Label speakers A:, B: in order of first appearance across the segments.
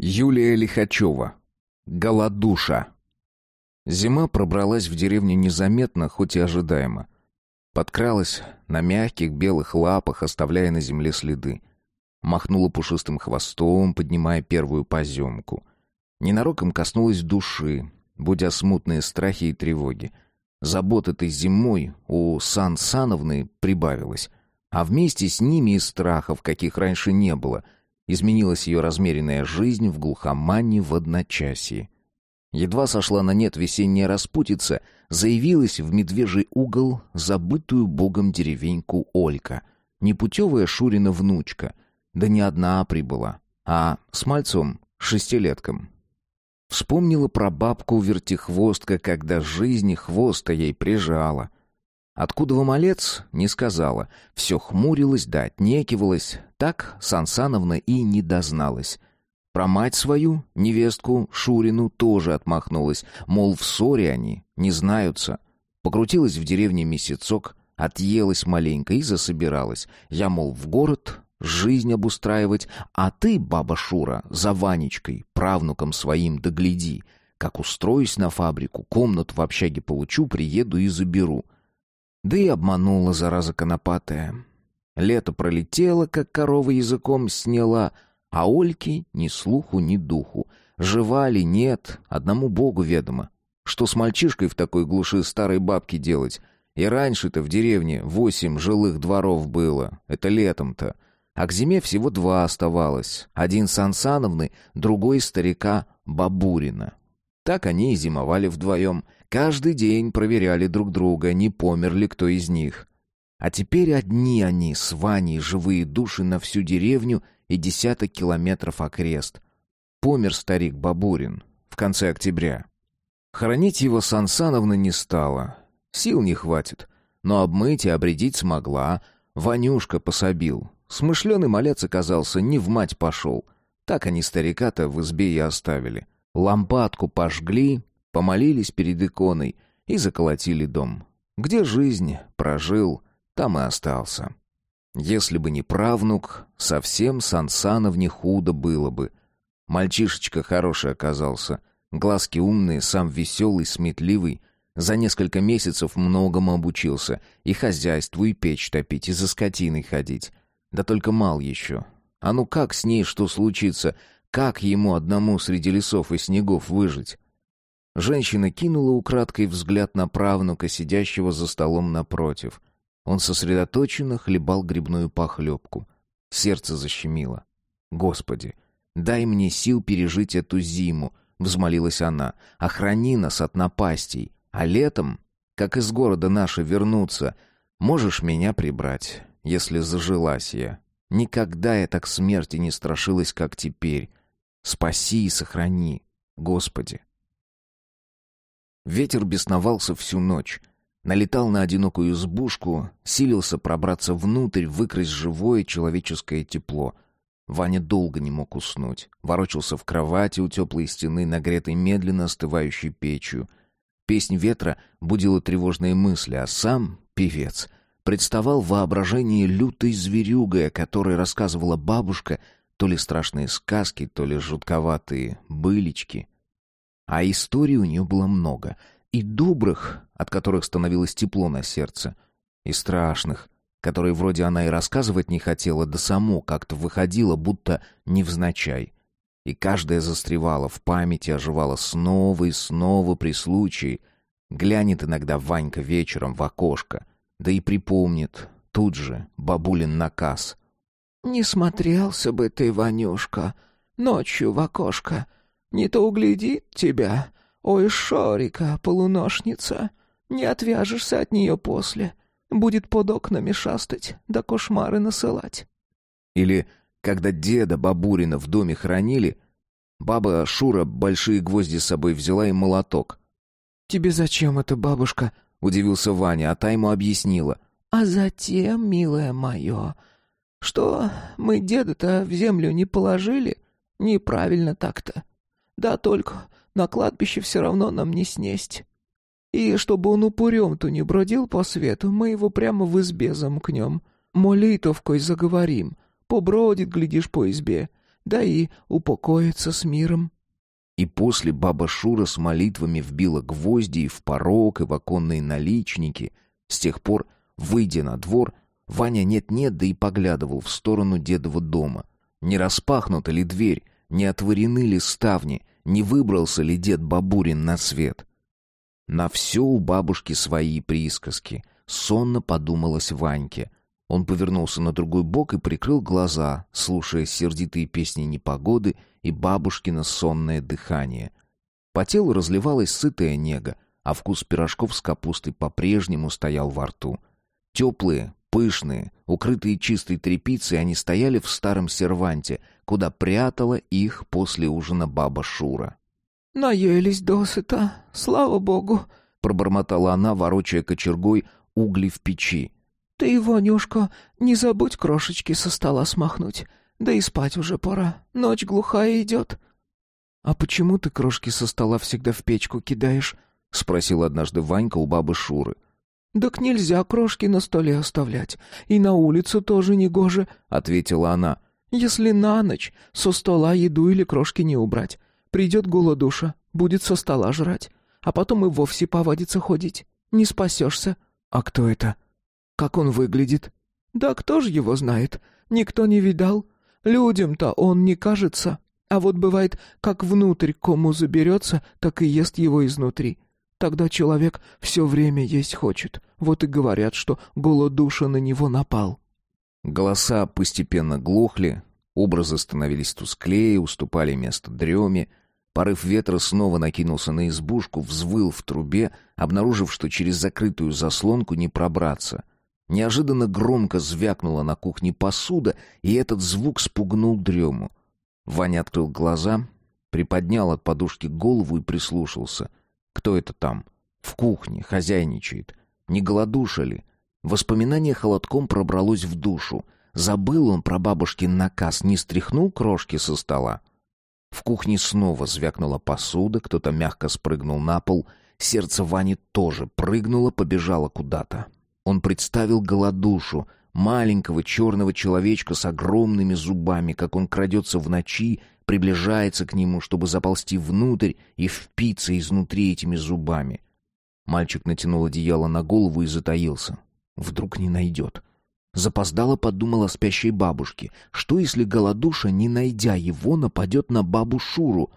A: Юлия Лихачева. Голодуша. Зима пробралась в деревню незаметно, хоть и ожидаемо. Подкралась на мягких белых лапах, оставляя на земле следы. Махнула пушистым хвостом, поднимая первую поземку. Ненароком коснулась души, будя смутные страхи и тревоги. Забот этой зимой у Сан Сановны прибавилось, а вместе с ними и страхов, каких раньше не было — Изменилась ее размеренная жизнь в глухомане в одночасье. Едва сошла на нет весенняя распутица, заявилась в медвежий угол забытую богом деревеньку Олька, непутевая Шурина внучка, да не одна прибыла, а с мальцом, шестилетком. Вспомнила про бабку вертихвостка, когда жизнь хвоста ей прижала — Откуда в малец, не сказала. Все хмурилась да отнекивалась. Так Сансановна и не дозналась. Про мать свою, невестку, Шурину, тоже отмахнулась. Мол, в ссоре они, не знаются. Покрутилась в деревне месяцок, отъелась маленько и засобиралась. Я, мол, в город, жизнь обустраивать, а ты, баба Шура, за Ванечкой, правнуком своим, догляди. Как устроюсь на фабрику, комнату в общаге получу, приеду и заберу. Да и обманула, зараза конопатая. Лето пролетело, как корова языком сняла, а Ольки ни слуху, ни духу. Жива ли, нет, одному богу ведомо. Что с мальчишкой в такой глуши старой бабки делать? И раньше-то в деревне восемь жилых дворов было, это летом-то. А к зиме всего два оставалось. Один Сансановны, другой старика Бабурина. Так они и зимовали вдвоем — Каждый день проверяли друг друга, не помер ли кто из них. А теперь одни они с Ваней живые души на всю деревню и десяток километров окрест. Помер старик Бабурин в конце октября. Хоронить его Сансановна не стала. Сил не хватит. Но обмыть и обредить смогла. Ванюшка пособил. Смышленый малец оказался, не в мать пошел. Так они старика-то в избе и оставили. Лампадку пожгли, помолились перед иконой и заколотили дом. Где жизнь прожил, там и остался. Если бы не правнук, совсем Сансановне худо было бы. Мальчишечка хороший оказался, глазки умные, сам веселый, сметливый. За несколько месяцев многому обучился, и хозяйству, и печь топить, и за скотиной ходить. Да только мал еще. А ну как с ней что случится? Как ему одному среди лесов и снегов выжить? Женщина кинула украдкой взгляд на правнука, сидящего за столом напротив. Он сосредоточенно хлебал грибную похлебку. Сердце защемило. «Господи, дай мне сил пережить эту зиму», — взмолилась она. «Охрани нас от напастей, а летом, как из города наши вернуться, можешь меня прибрать, если зажилась я. Никогда я так смерти не страшилась, как теперь. Спаси и сохрани, Господи». Ветер бесновался всю ночь. Налетал на одинокую избушку, силился пробраться внутрь, выкрасть живое человеческое тепло. Ваня долго не мог уснуть. Ворочался в кровати у теплой стены, нагретой медленно остывающей печью. Песнь ветра будила тревожные мысли, а сам, певец, представал в воображении лютой зверюгой, о которой рассказывала бабушка, то ли страшные сказки, то ли жутковатые былички — а историй у нее было много. И добрых, от которых становилось тепло на сердце, и страшных, которые вроде она и рассказывать не хотела, да само как-то выходило, будто невзначай. И каждая застревала в памяти, оживала снова и снова при случае. Глянет иногда Ванька вечером в окошко, да и припомнит тут же бабулин наказ.
B: «Не смотрелся бы ты, Ванюшка, ночью в окошко, не то углядит тебя. Ой, Шорика, полуношница, не отвяжешься от нее после. Будет под окнами шастать, да кошмары насылать.
A: Или, когда деда Бабурина в доме хранили, баба Шура большие гвозди с собой взяла и молоток.
B: «Тебе зачем это, бабушка?»
A: — удивился Ваня, а та ему объяснила.
B: «А затем, милое мое, что мы деда-то в землю не положили? Неправильно так-то. Да только на кладбище все равно нам не снесть. И чтобы он упырем-то не бродил по свету, мы его прямо в избе замкнем. Молитовкой заговорим. Побродит, глядишь, по избе. да и упокоиться с миром».
A: И после баба Шура с молитвами вбила гвозди и в порог, и в оконные наличники. С тех пор, выйдя на двор, Ваня нет-нет, да и поглядывал в сторону дедова дома. Не распахнута ли дверь, не отворены ли ставни, не выбрался ли дед Бабурин на свет. На все у бабушки свои присказки. Сонно подумалось Ваньке. Он повернулся на другой бок и прикрыл глаза, слушая сердитые песни непогоды и бабушкино сонное дыхание. По телу разливалась сытая нега, а вкус пирожков с капустой по-прежнему стоял во рту. Теплые, пышные, укрытые чистой тряпицей, они стояли в старом серванте, куда прятала их после ужина баба Шура.
B: «Наелись досыта, слава богу», — пробормотала она, ворочая кочергой угли в печи. «Ты, Ванюшка, не забудь крошечки со стола смахнуть. Да и спать уже пора. Ночь глухая идет».
A: «А почему ты крошки со стола всегда в печку кидаешь?» — спросил однажды Ванька у бабы Шуры.
B: «Так нельзя крошки на столе оставлять. И на улицу тоже не гоже», — ответила она. «Если на ночь со стола еду или крошки не убрать, придет голодуша, будет со стола жрать, а потом и вовсе повадится ходить. Не спасешься».
A: «А кто это?» Как он выглядит?
B: Да кто же его знает? Никто не видал. Людям-то он не кажется. А вот бывает, как внутрь кому заберется, так и ест его изнутри. Тогда человек все время есть хочет. Вот и говорят, что голодуша на него напал.
A: Голоса постепенно глохли, образы становились тусклее, уступали место дреме. Порыв ветра снова накинулся на избушку, взвыл в трубе, обнаружив, что через закрытую заслонку не пробраться — Неожиданно громко звякнула на кухне посуда, и этот звук спугнул дрему. Ваня открыл глаза, приподнял от подушки голову и прислушался. Кто это там? В кухне, хозяйничает. Не голодуша ли? Воспоминание холодком пробралось в душу. Забыл он про бабушкин наказ, не стряхнул крошки со стола. В кухне снова звякнула посуда, кто-то мягко спрыгнул на пол. Сердце Вани тоже прыгнуло, побежало куда-то. Он представил голодушу, маленького черного человечка с огромными зубами, как он крадется в ночи, приближается к нему, чтобы заползти внутрь и впиться изнутри этими зубами. Мальчик натянул одеяло на голову и затаился. Вдруг не найдет. Запоздало подумал о спящей бабушке. Что, если голодуша, не найдя его, нападет на бабу Шуру?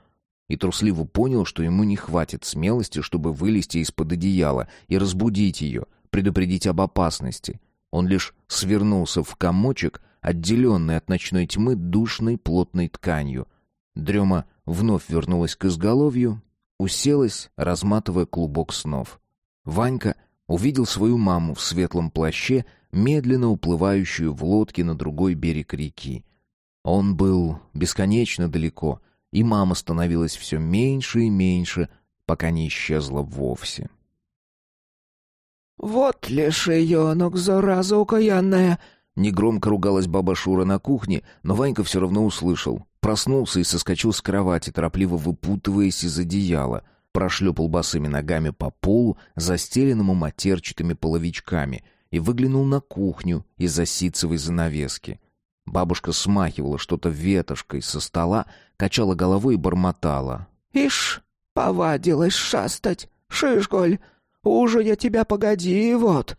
A: И трусливо понял, что ему не хватит смелости, чтобы вылезти из-под одеяла и разбудить ее — предупредить об опасности. Он лишь свернулся в комочек, отделенный от ночной тьмы душной плотной тканью. Дрема вновь вернулась к изголовью, уселась, разматывая клубок снов. Ванька увидел свою маму в светлом плаще, медленно уплывающую в лодке на другой берег реки. Он был бесконечно далеко, и мама становилась все меньше и меньше, пока не исчезла вовсе.
B: «Вот лишеенок, зараза окаянная!»
A: Негромко ругалась баба Шура на кухне, но Ванька все равно услышал. Проснулся и соскочил с кровати, торопливо выпутываясь из одеяла. Прошлепал босыми ногами по полу, застеленному матерчатыми половичками, и выглянул на кухню из-за ситцевой занавески. Бабушка смахивала что-то ветошкой со стола, качала головой и бормотала.
B: «Ишь, повадилась шастать, шишголь! Уже я тебя погоди, вот».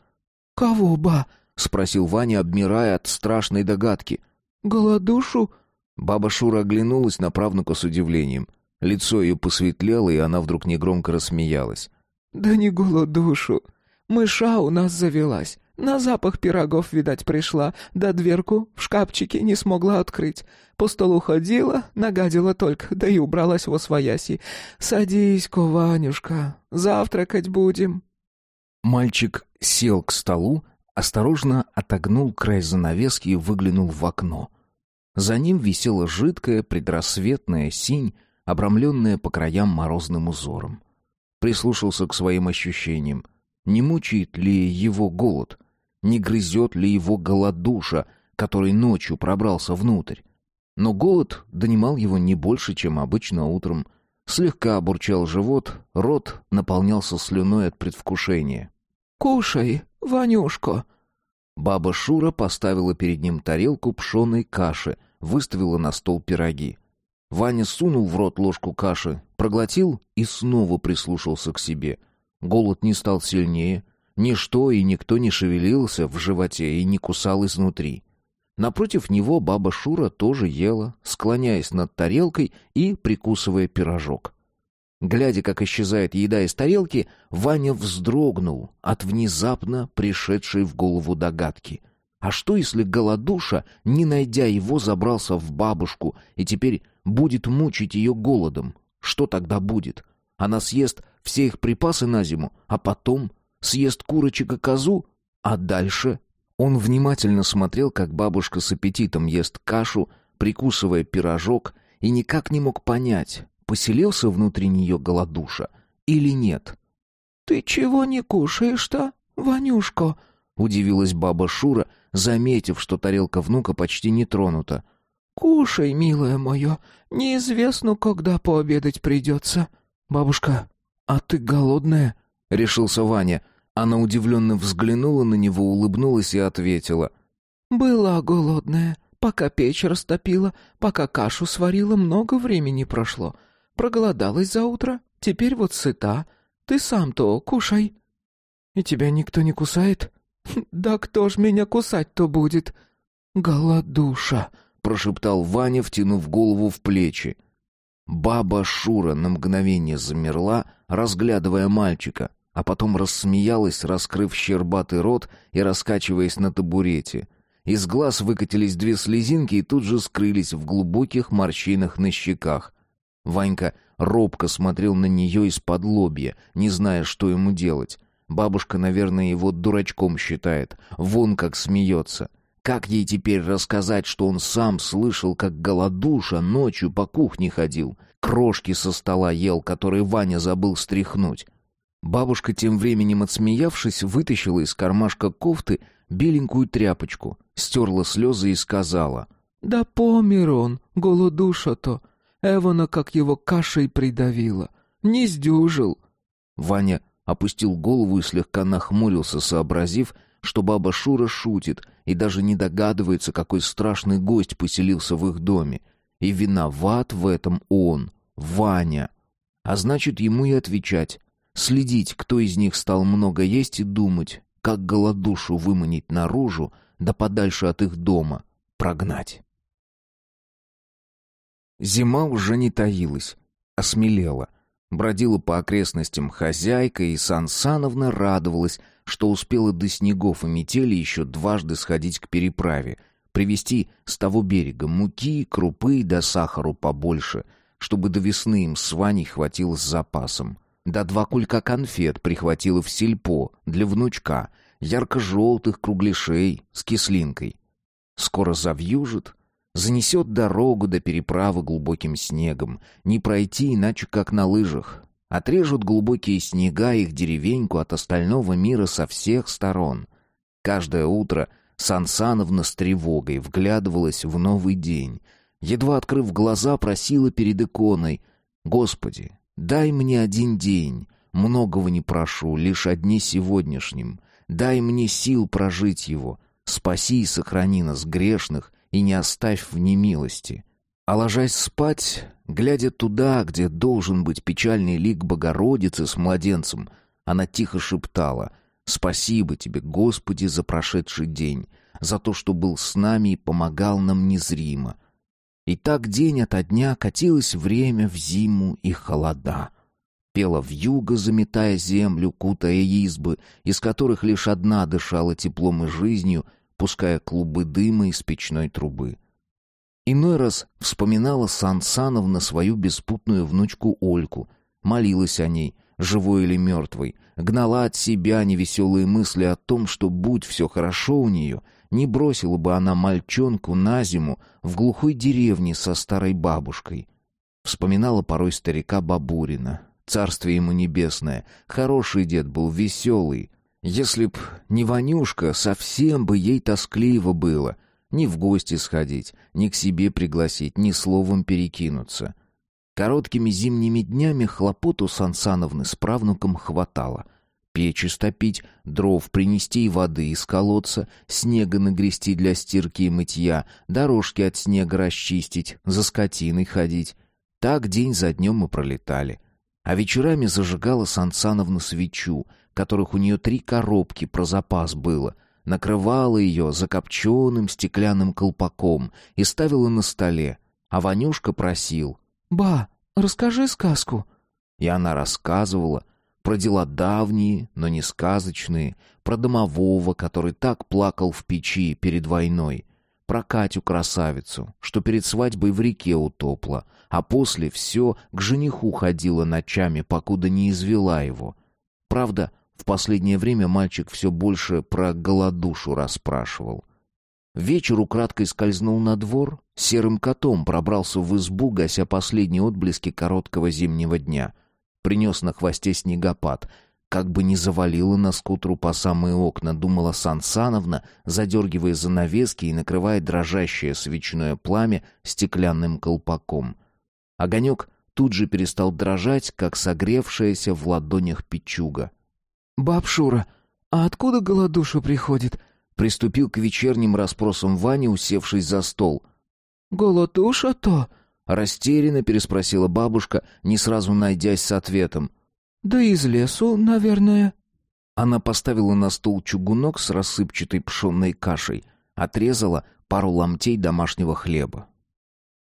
B: «Кого, ба?» — спросил Ваня, обмирая от страшной догадки. «Голодушу?»
A: Баба Шура оглянулась на правнука с удивлением. Лицо ее посветлело, и она вдруг негромко рассмеялась.
B: «Да не голодушу. Мыша у нас завелась. На запах пирогов, видать, пришла, да дверку в шкафчике не смогла открыть. По столу ходила, нагадила только, да и убралась во свояси. Садись, Кованюшка, завтракать будем.
A: Мальчик сел к столу, осторожно отогнул край занавески и выглянул в окно. За ним висела жидкая предрассветная синь, обрамленная по краям морозным узором. Прислушался к своим ощущениям. Не мучает ли его голод? Не грызет ли его голодуша, который ночью пробрался внутрь? Но голод донимал его не больше, чем обычно утром. Слегка обурчал живот, рот наполнялся слюной от предвкушения.
B: «Кушай, Ванюшка!»
A: Баба Шура поставила перед ним тарелку пшеной каши, выставила на стол пироги. Ваня сунул в рот ложку каши, проглотил и снова прислушался к себе. Голод не стал сильнее. Ничто и никто не шевелился в животе и не кусал изнутри. Напротив него баба Шура тоже ела, склоняясь над тарелкой и прикусывая пирожок. Глядя, как исчезает еда из тарелки, Ваня вздрогнул от внезапно пришедшей в голову догадки. А что, если голодуша, не найдя его, забрался в бабушку и теперь будет мучить ее голодом? Что тогда будет? Она съест все их припасы на зиму, а потом съест курочек и козу, а дальше... Он внимательно смотрел, как бабушка с аппетитом ест кашу, прикусывая пирожок, и никак не мог понять, поселился внутри нее голодуша или нет.
B: «Ты чего не кушаешь-то, Ванюшка?»
A: — удивилась баба Шура, заметив, что тарелка внука почти не тронута.
B: «Кушай, милое мое, неизвестно, когда пообедать придется».
A: «Бабушка, а ты голодная?» — решился Ваня. Она удивленно взглянула на него, улыбнулась и ответила.
B: «Была голодная, пока печь растопила, пока кашу сварила, много времени прошло. Проголодалась за утро, теперь вот сыта. Ты сам-то кушай».
A: «И тебя никто не кусает?»
B: «Да кто ж меня кусать-то будет?» «Голодуша», —
A: прошептал Ваня, втянув голову в плечи. Баба Шура на мгновение замерла, разглядывая мальчика, а потом рассмеялась, раскрыв щербатый рот и раскачиваясь на табурете. Из глаз выкатились две слезинки и тут же скрылись в глубоких морщинах на щеках. Ванька робко смотрел на нее из-под лобья, не зная, что ему делать. Бабушка, наверное, его дурачком считает. Вон как смеется. Как ей теперь рассказать, что он сам слышал, как голодуша ночью по кухне ходил, крошки со стола ел, которые Ваня забыл стряхнуть? Бабушка, тем временем отсмеявшись, вытащила из кармашка кофты беленькую тряпочку, стерла слезы и сказала.
B: «Да помер он, голодуша-то. Эвана как его кашей придавила. Не сдюжил».
A: Ваня опустил голову и слегка нахмурился, сообразив, что баба Шура шутит и даже не догадывается, какой страшный гость поселился в их доме. И виноват в этом он, Ваня. А значит, ему и отвечать. Следить, кто из них стал много есть и думать, как голодушу выманить наружу, да подальше от их дома прогнать. Зима уже не таилась, осмелела — Бродила по окрестностям хозяйка, и Сан Сановна радовалась, что успела до снегов и метели еще дважды сходить к переправе, привезти с того берега муки, крупы да сахару побольше, чтобы до весны им с Ваней хватило с запасом. Да два кулька конфет прихватила в сельпо для внучка, ярко-желтых кругляшей с кислинкой. Скоро завьюжит, Занесет дорогу до переправы глубоким снегом. Не пройти иначе, как на лыжах. Отрежут глубокие снега их деревеньку от остального мира со всех сторон. Каждое утро Сансановна с тревогой вглядывалась в новый день. Едва открыв глаза, просила перед иконой «Господи, дай мне один день, многого не прошу, лишь одни сегодняшним. Дай мне сил прожить его, спаси и сохрани нас, грешных, и не оставь в немилости. А ложась спать, глядя туда, где должен быть печальный лик Богородицы с младенцем, она тихо шептала «Спасибо тебе, Господи, за прошедший день, за то, что был с нами и помогал нам незримо». И так день ото дня катилось время в зиму и холода. Пела вьюга, заметая землю, кутая избы, из которых лишь одна дышала теплом и жизнью — пуская клубы дыма из печной трубы. Иной раз вспоминала Сан Сановна свою беспутную внучку Ольку, молилась о ней, живой или мертвой, гнала от себя невеселые мысли о том, что, будь все хорошо у нее, не бросила бы она мальчонку на зиму в глухой деревне со старой бабушкой. Вспоминала порой старика Бабурина, царствие ему небесное, хороший дед был, веселый, если б не Ванюшка, совсем бы ей тоскливо было. Ни в гости сходить, ни к себе пригласить, ни словом перекинуться. Короткими зимними днями хлопоту Сансановны с правнуком хватало. печь истопить, дров принести и воды из колодца, снега нагрести для стирки и мытья, дорожки от снега расчистить, за скотиной ходить. Так день за днем мы пролетали. А вечерами зажигала Сансановна свечу, которых у нее три коробки про запас было, накрывала ее закопченным стеклянным колпаком и ставила на столе, а Ванюшка просил
B: «Ба, расскажи сказку».
A: И она рассказывала про дела давние, но не сказочные, про домового, который так плакал в печи перед войной, про Катю-красавицу, что перед свадьбой в реке утопла, а после все к жениху ходила ночами, покуда не извела его. Правда, в последнее время мальчик все больше про голодушу расспрашивал. Вечер украдкой скользнул на двор, серым котом пробрался в избу, гася последние отблески короткого зимнего дня. Принес на хвосте снегопад. Как бы не завалило нас к утру по самые окна, думала Сансановна, задергивая занавески и накрывая дрожащее свечное пламя стеклянным колпаком. Огонек тут же перестал дрожать, как согревшаяся в ладонях печуга.
B: «Баб Шура, а откуда голодуша приходит?»
A: Приступил к вечерним расспросам Вани, усевшись за стол.
B: «Голодуша-то?»
A: Растерянно переспросила бабушка, не сразу найдясь с ответом.
B: «Да из лесу, наверное».
A: Она поставила на стол чугунок с рассыпчатой пшенной кашей, отрезала пару ломтей домашнего хлеба.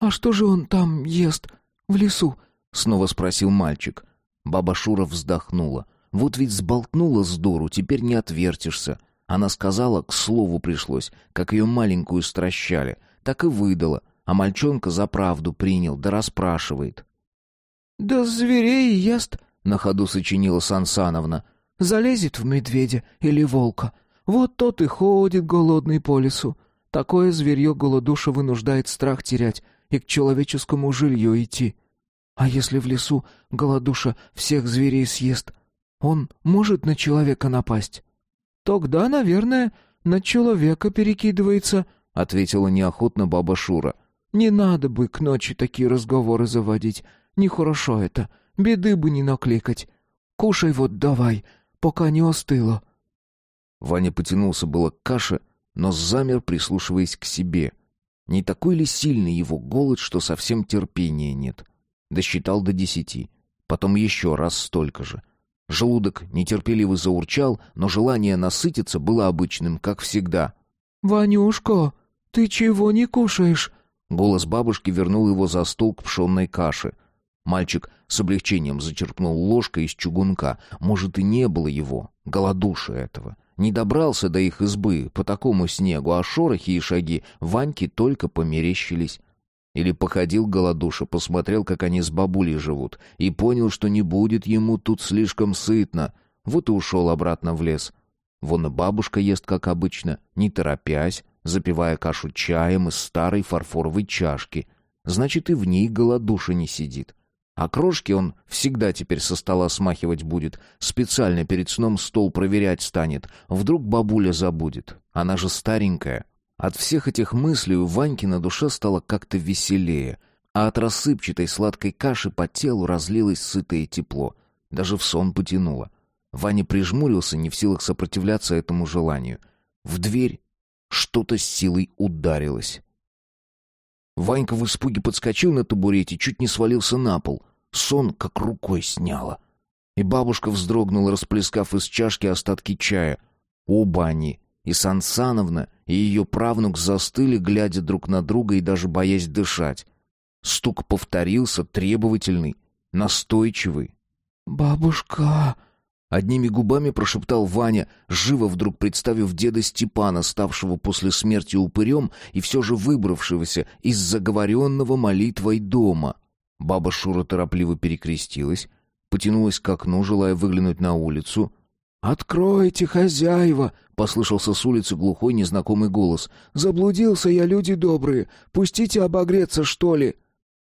B: «А что же он там ест, в лесу?» — снова спросил мальчик.
A: Баба Шура вздохнула. «Вот ведь сболтнула с дуру, теперь не отвертишься». Она сказала, к слову пришлось, как ее маленькую стращали, так и выдала, а мальчонка за правду принял, да расспрашивает.
B: «Да зверей ест», —
A: на ходу сочинила Сансановна.
B: «Залезет в медведя или волка. Вот тот и ходит голодный по лесу. Такое зверье голодуша вынуждает страх терять и к человеческому жилью идти. А если в лесу голодуша всех зверей съест, он может на человека напасть?» «Тогда, наверное, на человека перекидывается», — ответила неохотно баба Шура. «Не надо бы к ночи такие разговоры заводить. Нехорошо это. Беды бы не накликать. Кушай вот давай, пока не остыло».
A: Ваня потянулся было к каше, но замер, прислушиваясь к себе. Не такой ли сильный его голод, что совсем терпения нет? Досчитал до десяти. Потом еще раз столько же. Желудок нетерпеливо заурчал, но желание насытиться было обычным, как всегда.
B: «Ванюшка, ты чего не кушаешь?»
A: Голос бабушки вернул его за стол к пшенной каше. Мальчик с облегчением зачерпнул ложкой из чугунка. Может, и не было его, голодуша этого. Не добрался до их избы по такому снегу, а шорохи и шаги Ваньке только померещились. Или походил голодуша, посмотрел, как они с бабулей живут, и понял, что не будет ему тут слишком сытно. Вот и ушел обратно в лес. Вон и бабушка ест, как обычно, не торопясь, запивая кашу чаем из старой фарфоровой чашки. Значит, и в ней голодуша не сидит. А крошки он всегда теперь со стола смахивать будет, специально перед сном стол проверять станет. Вдруг бабуля забудет. Она же старенькая. От всех этих мыслей у Ваньки на душе стало как-то веселее, а от рассыпчатой сладкой каши по телу разлилось сытое тепло. Даже в сон потянуло. Ваня прижмурился, не в силах сопротивляться этому желанию. В дверь что-то с силой ударилось. Ванька в испуге подскочил на табурете, чуть не свалился на пол. Сон как рукой сняло. И бабушка вздрогнула, расплескав из чашки остатки чая. Оба они и Сансановна, и ее правнук застыли, глядя друг на друга и даже боясь дышать. Стук повторился, требовательный, настойчивый.
B: «Бабушка!»
A: Одними губами прошептал Ваня, живо вдруг представив деда Степана, ставшего после смерти упырем и все же выбравшегося из заговоренного молитвой дома. Баба Шура торопливо перекрестилась, потянулась к окну, желая выглянуть на улицу.
B: «Откройте, хозяева!» — послышался с улицы глухой незнакомый голос. «Заблудился я, люди добрые! Пустите обогреться, что ли?»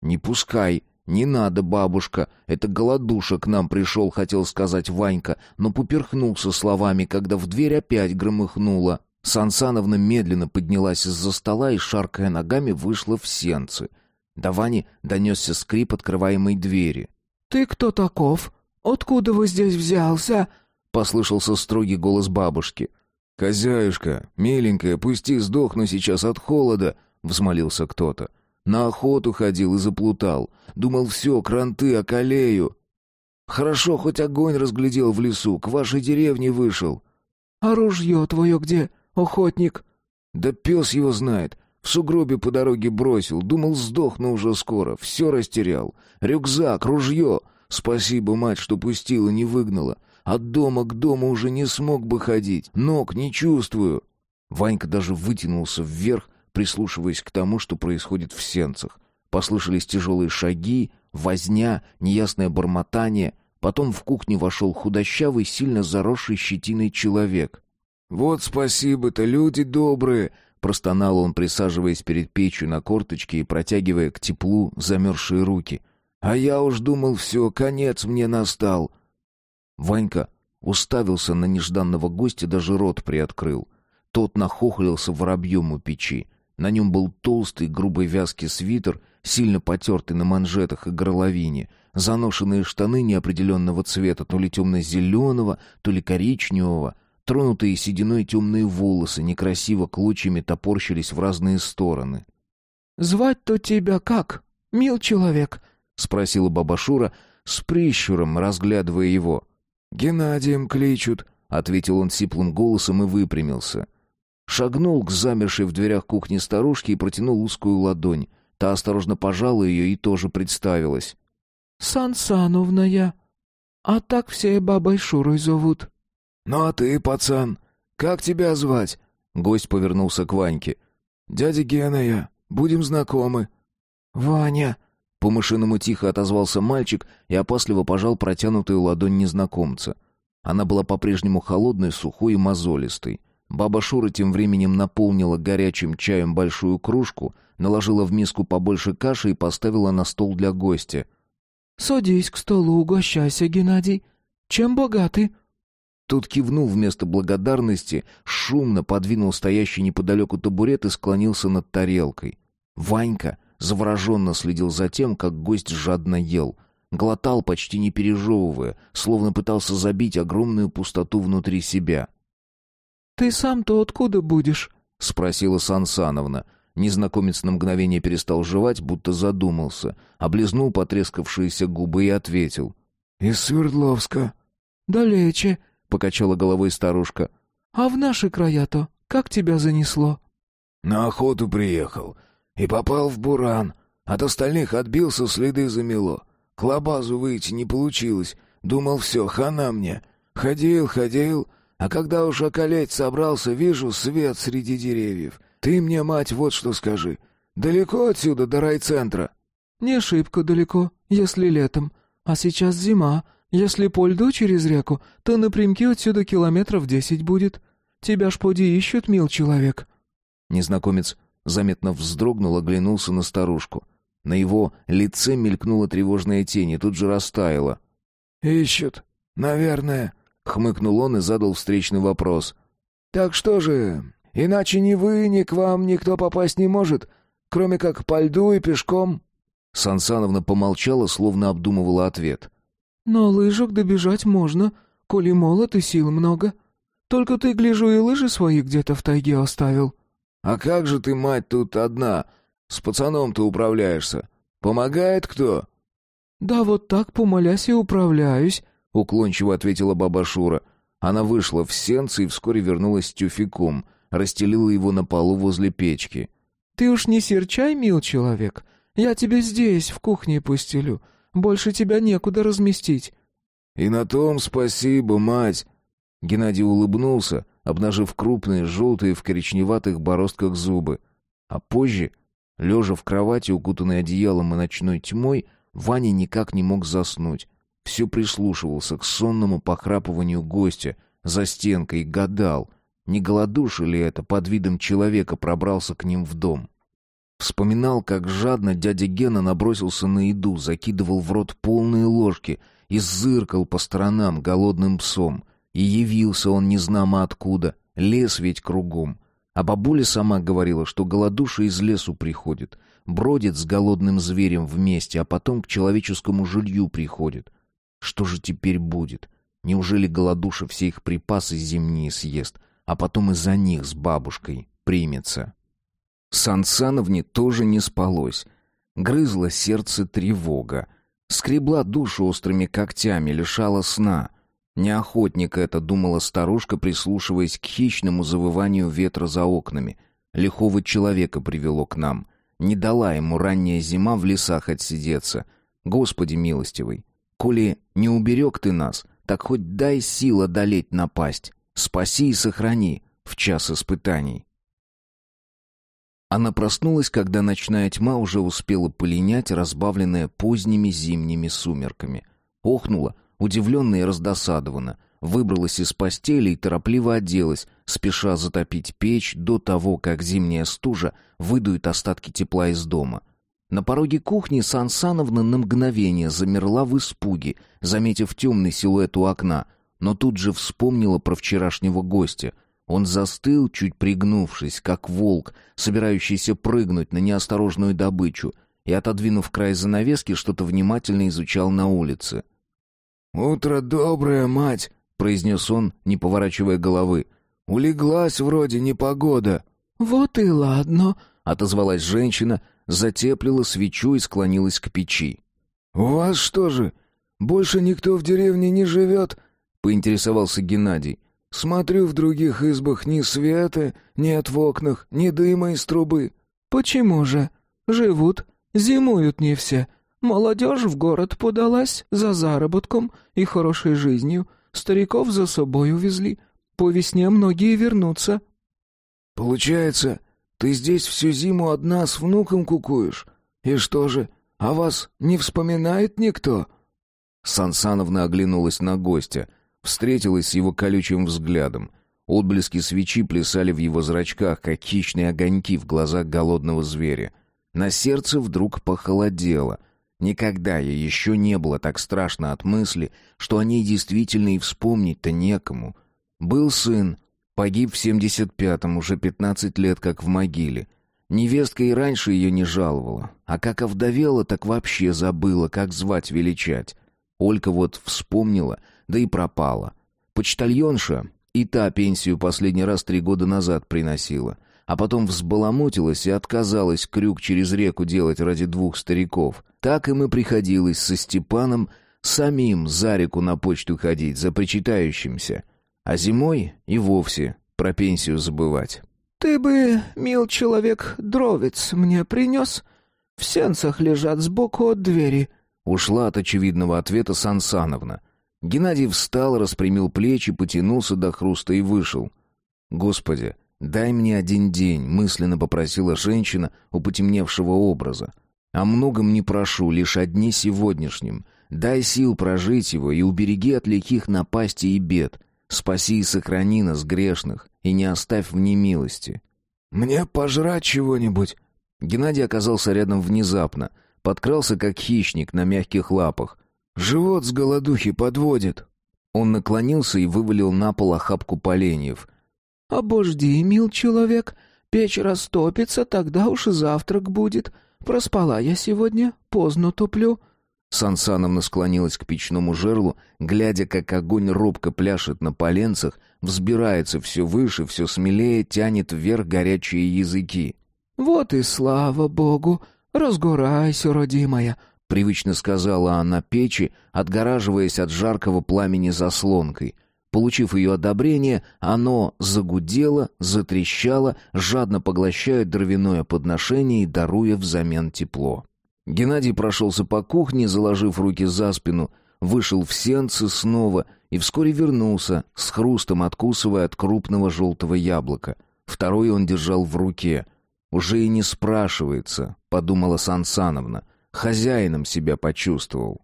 A: «Не пускай! Не надо, бабушка! Это голодуша к нам пришел», — хотел сказать Ванька, но поперхнулся словами, когда в дверь опять громыхнуло. Сансановна медленно поднялась из-за стола и, шаркая ногами, вышла в сенцы. До Вани донесся скрип открываемой двери.
B: «Ты кто таков? Откуда вы здесь взялся?»
A: — послышался строгий голос бабушки. «Хозяюшка, миленькая, пусти сдохну сейчас от холода», — взмолился кто-то. «На охоту ходил и заплутал. Думал, все, кранты, околею». «Хорошо, хоть огонь разглядел в лесу, к вашей деревне вышел».
B: «А ружье твое где, охотник?»
A: «Да пес его знает. В сугробе по дороге бросил. Думал, сдохну уже скоро. Все растерял. Рюкзак, ружье. Спасибо, мать, что пустила, не выгнала. От дома к дому уже не смог бы ходить. Ног не чувствую. Ванька даже вытянулся вверх, прислушиваясь к тому, что происходит в сенцах. Послышались тяжелые шаги, возня, неясное бормотание. Потом в кухню вошел худощавый, сильно заросший щетиной человек. «Вот спасибо-то, люди добрые!» — простонал он, присаживаясь перед печью на корточке и протягивая к теплу замерзшие руки. «А я уж думал, все, конец мне настал!» Ванька уставился на нежданного гостя, даже рот приоткрыл. Тот нахохлился воробьем у печи. На нем был толстый, грубый вязкий свитер, сильно потертый на манжетах и горловине, заношенные штаны неопределенного цвета, то ли темно-зеленого, то ли коричневого, тронутые сединой темные волосы некрасиво клочьями топорщились в разные стороны.
B: «Звать-то тебя как, мил человек?»
A: — спросила баба Шура с прищуром, разглядывая его. «Геннадием кличут», — ответил он сиплым голосом и выпрямился. Шагнул к замершей в дверях кухни старушке и протянул узкую ладонь. Та осторожно пожала ее и тоже представилась.
B: «Сан Сановна я. А так все бабой Шурой зовут».
A: «Ну а ты, пацан, как тебя звать?» Гость повернулся к Ваньке. «Дядя Гена я. Будем знакомы».
B: «Ваня»,
A: по-мышиному тихо отозвался мальчик и опасливо пожал протянутую ладонь незнакомца. Она была по-прежнему холодной, сухой и мозолистой. Баба Шура тем временем наполнила горячим чаем большую кружку, наложила в миску побольше каши и поставила на стол для гостя.
B: «Садись к столу, угощайся, Геннадий. Чем богаты?»
A: Тут кивнул вместо благодарности, шумно подвинул стоящий неподалеку табурет и склонился над тарелкой. Ванька завороженно следил за тем, как гость жадно ел. Глотал, почти не пережевывая, словно пытался забить огромную пустоту внутри себя.
B: «Ты сам-то откуда будешь?»
A: — спросила Сансановна. Незнакомец на мгновение перестал жевать, будто задумался, облизнул потрескавшиеся губы и ответил. «Из Свердловска».
B: «Далече», —
A: покачала головой старушка.
B: «А в наши края-то как тебя занесло?»
A: «На охоту приехал. И попал в буран. От остальных отбился, следы замело. К лабазу выйти не получилось. Думал, все, хана мне. Ходил, ходил, а когда уж околеть собрался, вижу свет среди деревьев. Ты мне, мать, вот что скажи. Далеко отсюда до райцентра?
B: Не шибко далеко, если летом. А сейчас зима. Если по льду через реку, то напрямки отсюда километров десять будет. Тебя ж поди ищут, мил человек.
A: Незнакомец заметно вздрогнул, оглянулся на старушку. На его лице мелькнула тревожная тень и тут же растаяла. «Ищут, наверное», — хмыкнул он и задал встречный вопрос. «Так что же, иначе ни вы, ни к вам никто попасть не может, кроме как по льду и пешком?» Сансановна помолчала, словно обдумывала ответ.
B: «Но лыжок добежать можно, коли молот и сил много. Только ты, гляжу, и лыжи свои где-то в тайге оставил».
A: «А как же ты, мать, тут одна? С пацаном-то управляешься. Помогает кто?»
B: «Да вот так, помолясь, и управляюсь», —
A: уклончиво ответила баба Шура. Она вышла в сенце и вскоре вернулась с тюфяком, расстелила его на полу возле печки.
B: «Ты уж не серчай, мил человек. Я тебе здесь, в кухне постелю. Больше тебя некуда разместить».
A: «И на том спасибо, мать!» Геннадий улыбнулся, обнажив крупные, желтые в коричневатых бороздках зубы. А позже, лежа в кровати, укутанной одеялом и ночной тьмой, Ваня никак не мог заснуть. Все прислушивался к сонному похрапыванию гостя за стенкой и гадал, не голодуша ли это под видом человека пробрался к ним в дом. Вспоминал, как жадно дядя Гена набросился на еду, закидывал в рот полные ложки и зыркал по сторонам голодным псом. И явился он незнамо откуда, лес ведь кругом. А бабуля сама говорила, что голодуша из лесу приходит, бродит с голодным зверем вместе, а потом к человеческому жилью приходит. Что же теперь будет? Неужели голодуша все их припасы зимние съест, а потом из-за них с бабушкой примется? Сансановне тоже не спалось. Грызла сердце тревога. Скребла душу острыми когтями, лишала сна. Не охотник это, думала старушка, прислушиваясь к хищному завыванию ветра за окнами. Лихого человека привело к нам. Не дала ему ранняя зима в лесах отсидеться. Господи милостивый, коли не уберег ты нас, так хоть дай сил одолеть напасть. Спаси и сохрани в час испытаний. Она проснулась, когда ночная тьма уже успела полинять, разбавленная поздними зимними сумерками. Охнула, удивленная и раздосадованно, выбралась из постели и торопливо оделась, спеша затопить печь до того, как зимняя стужа выдует остатки тепла из дома. На пороге кухни Сансановна на мгновение замерла в испуге, заметив темный силуэт у окна, но тут же вспомнила про вчерашнего гостя — он застыл, чуть пригнувшись, как волк, собирающийся прыгнуть на неосторожную добычу, и, отодвинув край занавески, что-то внимательно изучал на улице.
C: «Утро доброе, мать!» — произнес он, не поворачивая головы. «Улеглась вроде непогода».
B: «Вот и ладно», —
A: отозвалась женщина, затеплила свечу и склонилась к печи.
C: «У вас что же, больше никто в деревне не живет?» — поинтересовался Геннадий. Смотрю, в других избах ни света, нет в окнах, ни дыма из трубы.
B: Почему же? Живут, зимуют не все. Молодежь в город подалась за заработком и хорошей жизнью. Стариков за собой увезли. По весне многие вернутся.
C: Получается, ты здесь всю зиму одна с внуком кукуешь? И что же, а вас не вспоминает никто?»
A: Сансановна оглянулась на гостя — встретилась с его колючим взглядом. Отблески свечи плясали в его зрачках, как хищные огоньки в глазах голодного зверя. На сердце вдруг похолодело. Никогда ей еще не было так страшно от мысли, что о ней действительно и вспомнить-то некому. Был сын, погиб в семьдесят пятом, уже пятнадцать лет как в могиле. Невестка и раньше ее не жаловала, а как овдовела, так вообще забыла, как звать величать. Олька вот вспомнила, да и пропала. Почтальонша и та пенсию последний раз три года назад приносила, а потом взбаламутилась и отказалась крюк через реку делать ради двух стариков. Так им и приходилось со Степаном самим за реку на почту ходить, за причитающимся, а зимой и вовсе про пенсию забывать.
B: «Ты бы, мил человек, дровец мне принес? В сенцах лежат сбоку от двери».
A: Ушла от очевидного ответа Сансановна. Геннадий встал, распрямил плечи, потянулся до хруста и вышел. «Господи, дай мне один день», — мысленно попросила женщина у потемневшего образа. «О многом не прошу, лишь одни сегодняшним. Дай сил прожить его и убереги от лихих напастей и бед. Спаси и сохрани нас, грешных, и не оставь в немилости».
C: «Мне пожрать чего-нибудь?»
A: Геннадий оказался рядом внезапно, подкрался как хищник на мягких лапах,
C: Живот с голодухи подводит».
A: Он наклонился и вывалил на пол охапку поленьев.
B: «Обожди, мил человек, печь растопится, тогда уж и завтрак будет. Проспала я сегодня, поздно туплю».
A: Сансановна склонилась к печному жерлу, глядя, как огонь робко пляшет на поленцах, взбирается все выше, все смелее, тянет вверх горячие языки.
B: «Вот и слава богу! Разгорайся, родимая,
A: привычно сказала она печи, отгораживаясь от жаркого пламени заслонкой. Получив ее одобрение, оно загудело, затрещало, жадно поглощая дровяное подношение и даруя взамен тепло. Геннадий прошелся по кухне, заложив руки за спину, вышел в сенцы снова и вскоре вернулся, с хрустом откусывая от крупного желтого яблока. Второй он держал в руке. «Уже и не спрашивается», — подумала Сансановна хозяином себя почувствовал.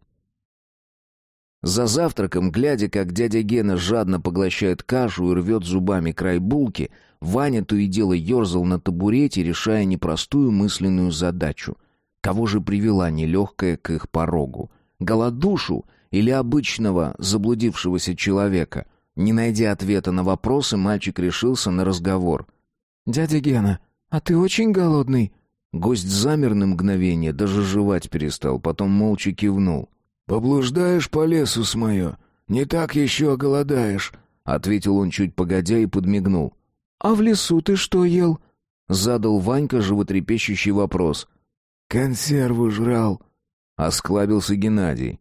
A: За завтраком, глядя, как дядя Гена жадно поглощает кашу и рвет зубами край булки, Ваня то и дело ерзал на табурете, решая непростую мысленную задачу. Кого же привела нелегкая к их порогу? Голодушу или обычного заблудившегося человека? Не найдя ответа на вопросы, мальчик решился на разговор.
B: «Дядя Гена, а ты очень голодный?»
A: Гость замер на мгновение, даже жевать перестал, потом молча кивнул.
C: «Поблуждаешь по лесу с моё? Не так еще голодаешь», — ответил он чуть погодя и подмигнул.
B: «А в лесу ты что ел?»
A: — задал Ванька животрепещущий вопрос.
C: «Консерву жрал», —
A: осклабился Геннадий.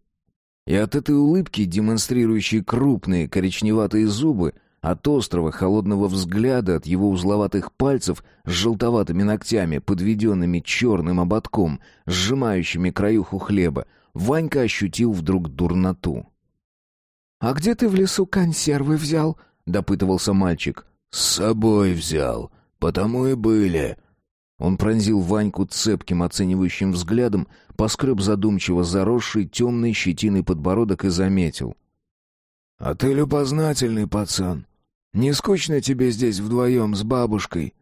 A: И от этой улыбки, демонстрирующей крупные коричневатые зубы, от острого холодного взгляда, от его узловатых пальцев с желтоватыми ногтями, подведенными черным ободком, сжимающими краюху хлеба, Ванька ощутил вдруг дурноту.
B: «А где ты в лесу консервы взял?» — допытывался мальчик.
C: «С собой взял, потому и были».
A: Он пронзил Ваньку цепким оценивающим взглядом, поскреб задумчиво заросший темной щетиной подбородок и заметил.
C: «А ты любознательный пацан. «Не скучно тебе здесь вдвоем с бабушкой?»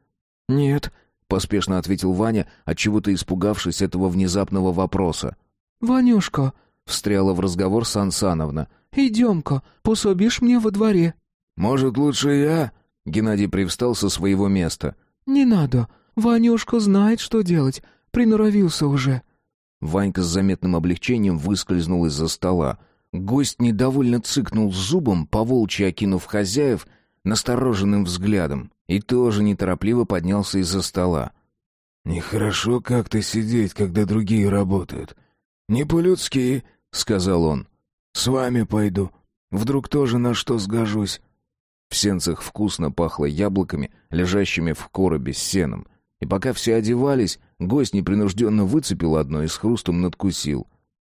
B: «Нет», —
A: поспешно ответил Ваня, отчего-то испугавшись этого внезапного вопроса.
B: «Ванюшка», —
A: встряла в разговор Сансановна, —
B: «идем-ка, пособишь мне во дворе».
C: «Может, лучше я?»
A: — Геннадий привстал со своего места.
B: «Не надо, Ванюшка знает, что делать, приноровился уже».
A: Ванька с заметным облегчением выскользнул из-за стола. Гость недовольно цыкнул зубом, поволчьи окинув хозяев — настороженным взглядом и тоже неторопливо поднялся из-за стола.
C: «Нехорошо как-то сидеть, когда другие работают. Не по-людски», — сказал он. «С вами пойду. Вдруг тоже на что сгожусь».
A: В сенцах вкусно пахло яблоками, лежащими в коробе с сеном. И пока все одевались, гость непринужденно выцепил одно и с хрустом надкусил.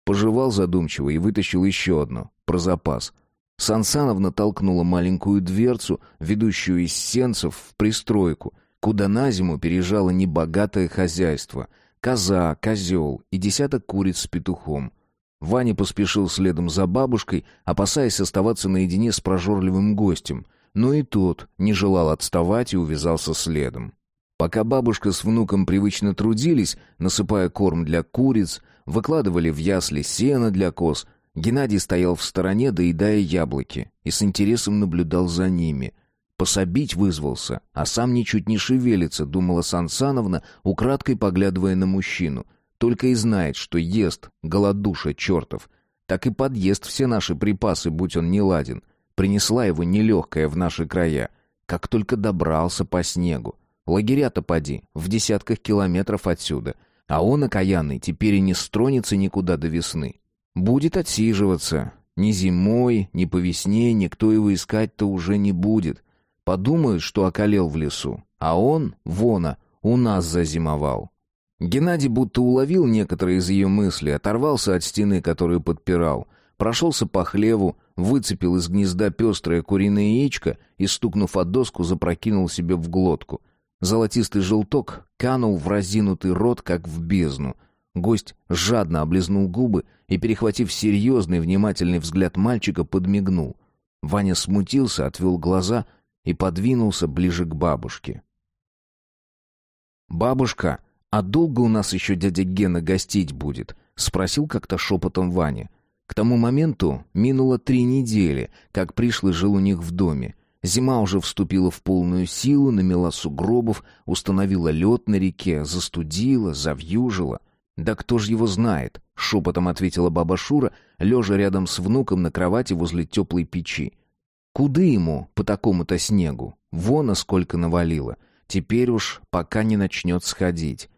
A: Пожевал задумчиво и вытащил еще одно, про запас — Сансановна толкнула маленькую дверцу, ведущую из сенцев в пристройку, куда на зиму переезжало небогатое хозяйство. Коза, козел и десяток куриц с петухом. Ваня поспешил следом за бабушкой, опасаясь оставаться наедине с прожорливым гостем, но и тот не желал отставать и увязался следом. Пока бабушка с внуком привычно трудились, насыпая корм для куриц, выкладывали в ясли сено для коз — Геннадий стоял в стороне, доедая яблоки, и с интересом наблюдал за ними. Пособить вызвался, а сам ничуть не шевелится, думала Сансановна, украдкой поглядывая на мужчину. Только и знает, что ест, голодуша чертов. Так и подъест все наши припасы, будь он не ладен. Принесла его нелегкая в наши края. Как только добрался по снегу. Лагеря-то поди, в десятках километров отсюда. А он, окаянный, теперь и не стронется никуда до весны. Будет отсиживаться. Ни зимой, ни по весне никто его искать-то уже не будет. Подумают, что околел в лесу. А он, вона, у нас зазимовал. Геннадий будто уловил некоторые из ее мыслей, оторвался от стены, которую подпирал, прошелся по хлеву, выцепил из гнезда пестрое куриное яичко и, стукнув от доску, запрокинул себе в глотку. Золотистый желток канул в разинутый рот, как в бездну — Гость жадно облизнул губы и, перехватив серьезный внимательный взгляд мальчика, подмигнул. Ваня смутился, отвел глаза и подвинулся ближе к бабушке. «Бабушка, а долго у нас еще дядя Гена гостить будет?» — спросил как-то шепотом Ваня. К тому моменту минуло три недели, как пришлый жил у них в доме. Зима уже вступила в полную силу, намела сугробов, установила лед на реке, застудила, завьюжила. «Да кто ж его знает?» — шепотом ответила баба Шура, лежа рядом с внуком на кровати возле теплой печи. «Куды ему по такому-то снегу? Вон, сколько навалило. Теперь уж пока не начнет сходить».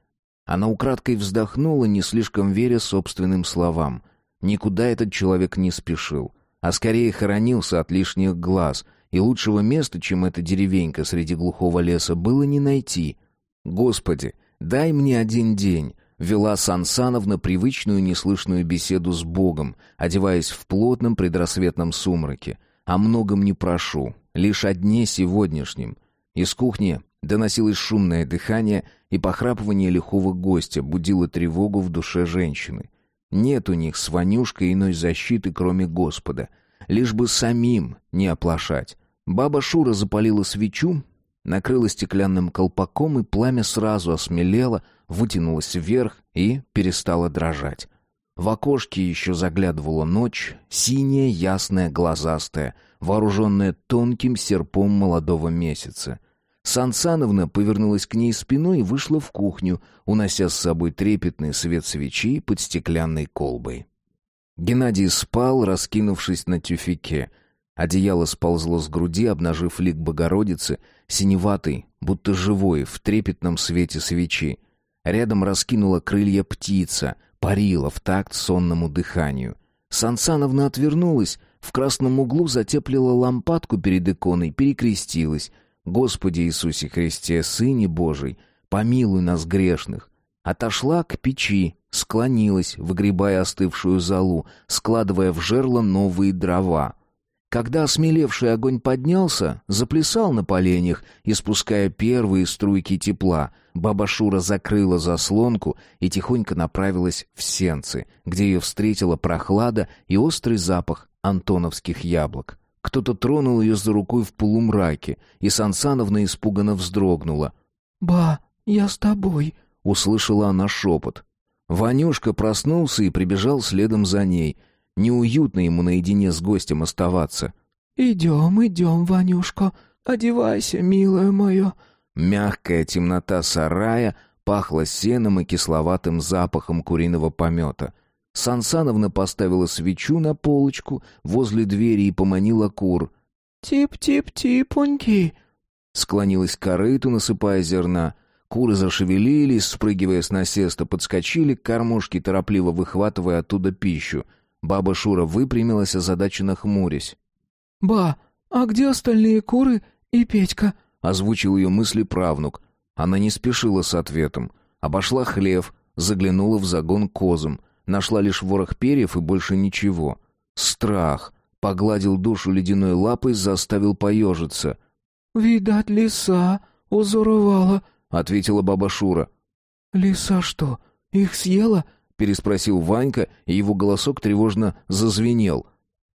A: Она украдкой вздохнула, не слишком веря собственным словам. Никуда этот человек не спешил, а скорее хоронился от лишних глаз, и лучшего места, чем эта деревенька среди глухого леса, было не найти. «Господи, дай мне один день, вела Сансановна привычную неслышную беседу с Богом, одеваясь в плотном предрассветном сумраке. О многом не прошу, лишь о дне сегодняшнем. Из кухни доносилось шумное дыхание, и похрапывание лихого гостя будило тревогу в душе женщины. Нет у них с Ванюшкой иной защиты, кроме Господа. Лишь бы самим не оплошать. Баба Шура запалила свечу, накрыла стеклянным колпаком, и пламя сразу осмелело, вытянулась вверх и перестала дрожать. В окошке еще заглядывала ночь, синяя, ясная, глазастая, вооруженная тонким серпом молодого месяца. Сансановна повернулась к ней спиной и вышла в кухню, унося с собой трепетный свет свечи под стеклянной колбой. Геннадий спал, раскинувшись на тюфике. Одеяло сползло с груди, обнажив лик Богородицы, синеватый, будто живой, в трепетном свете свечи. Рядом раскинула крылья птица, парила в такт сонному дыханию. Сансановна отвернулась, в красном углу затеплила лампадку перед иконой, перекрестилась. «Господи Иисусе Христе, Сыне Божий, помилуй нас грешных!» Отошла к печи, склонилась, выгребая остывшую золу, складывая в жерло новые дрова. Когда осмелевший огонь поднялся, заплясал на поленьях, испуская первые струйки тепла. Баба Шура закрыла заслонку и тихонько направилась в сенцы, где ее встретила прохлада и острый запах антоновских яблок. Кто-то тронул ее за рукой в полумраке, и Сансановна испуганно вздрогнула.
B: «Ба, я с тобой», —
A: услышала она шепот. Ванюшка проснулся и прибежал следом за ней. Неуютно ему наедине с гостем оставаться.
B: «Идем, идем, Ванюшка, одевайся, милое мое».
A: Мягкая темнота сарая пахла сеном и кисловатым запахом куриного помета. Сансановна поставила свечу на полочку возле двери и поманила кур.
B: «Тип-тип-типоньки!»
A: Склонилась к корыту, насыпая зерна. Куры зашевелились, спрыгивая с насеста, подскочили к кормушке, торопливо выхватывая оттуда пищу. Баба Шура выпрямилась, озадаченно хмурясь.
B: «Ба, а где остальные куры и Петька?»
A: — озвучил ее мысли правнук. Она не спешила с ответом. Обошла хлев, заглянула в загон козам. Нашла лишь ворох перьев и больше ничего. Страх. Погладил душу ледяной лапой, заставил поежиться.
B: «Видать, лиса узоровала», —
A: ответила баба Шура.
B: «Лиса что, их съела?»
A: — переспросил Ванька, и его голосок тревожно зазвенел.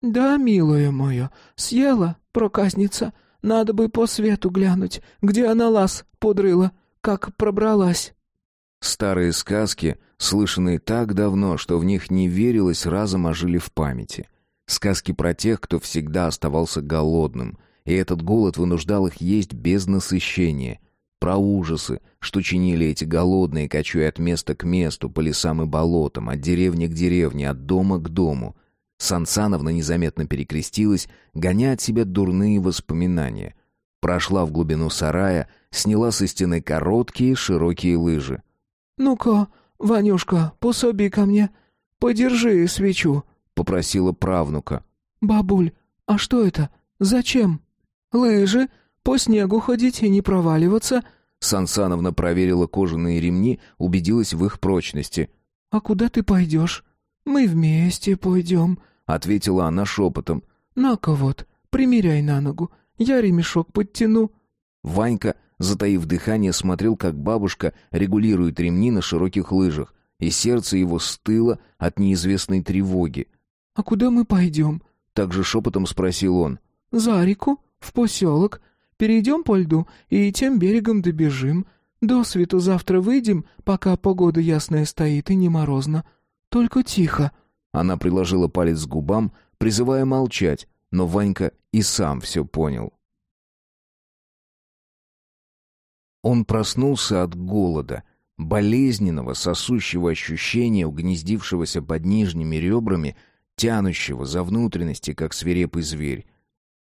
B: «Да, милая моя, съела, проказница. Надо бы по свету глянуть, где она лаз подрыла, как пробралась».
A: Старые сказки, слышанные так давно, что в них не верилось, разом ожили в памяти. Сказки про тех, кто всегда оставался голодным, и этот голод вынуждал их есть без насыщения про ужасы, что чинили эти голодные, кочуя от места к месту, по лесам и болотам, от деревни к деревне, от дома к дому. Сансановна незаметно перекрестилась, гоня от себя дурные воспоминания. Прошла в глубину сарая, сняла со стены короткие, широкие лыжи.
B: «Ну-ка, Ванюшка, пособи ко мне, подержи свечу», —
A: попросила правнука.
B: «Бабуль, а что это? Зачем?» «Лыжи, по снегу ходить и не проваливаться»,
A: Сансановна проверила кожаные ремни, убедилась в их прочности.
B: «А куда ты пойдешь?» «Мы вместе пойдем», — ответила она шепотом. «На-ка вот, примеряй на ногу, я ремешок подтяну».
A: Ванька, затаив дыхание, смотрел, как бабушка регулирует ремни на широких лыжах, и сердце его стыло от неизвестной тревоги.
B: «А куда мы пойдем?»
A: — также шепотом спросил он.
B: «За реку, в поселок. Перейдем по льду и тем берегом добежим. До свету завтра выйдем, пока погода ясная стоит и не морозно. Только тихо».
A: Она приложила палец к губам, призывая молчать, но Ванька и сам все понял. Он проснулся от голода, болезненного, сосущего ощущения, угнездившегося под нижними ребрами, тянущего за внутренности, как свирепый зверь.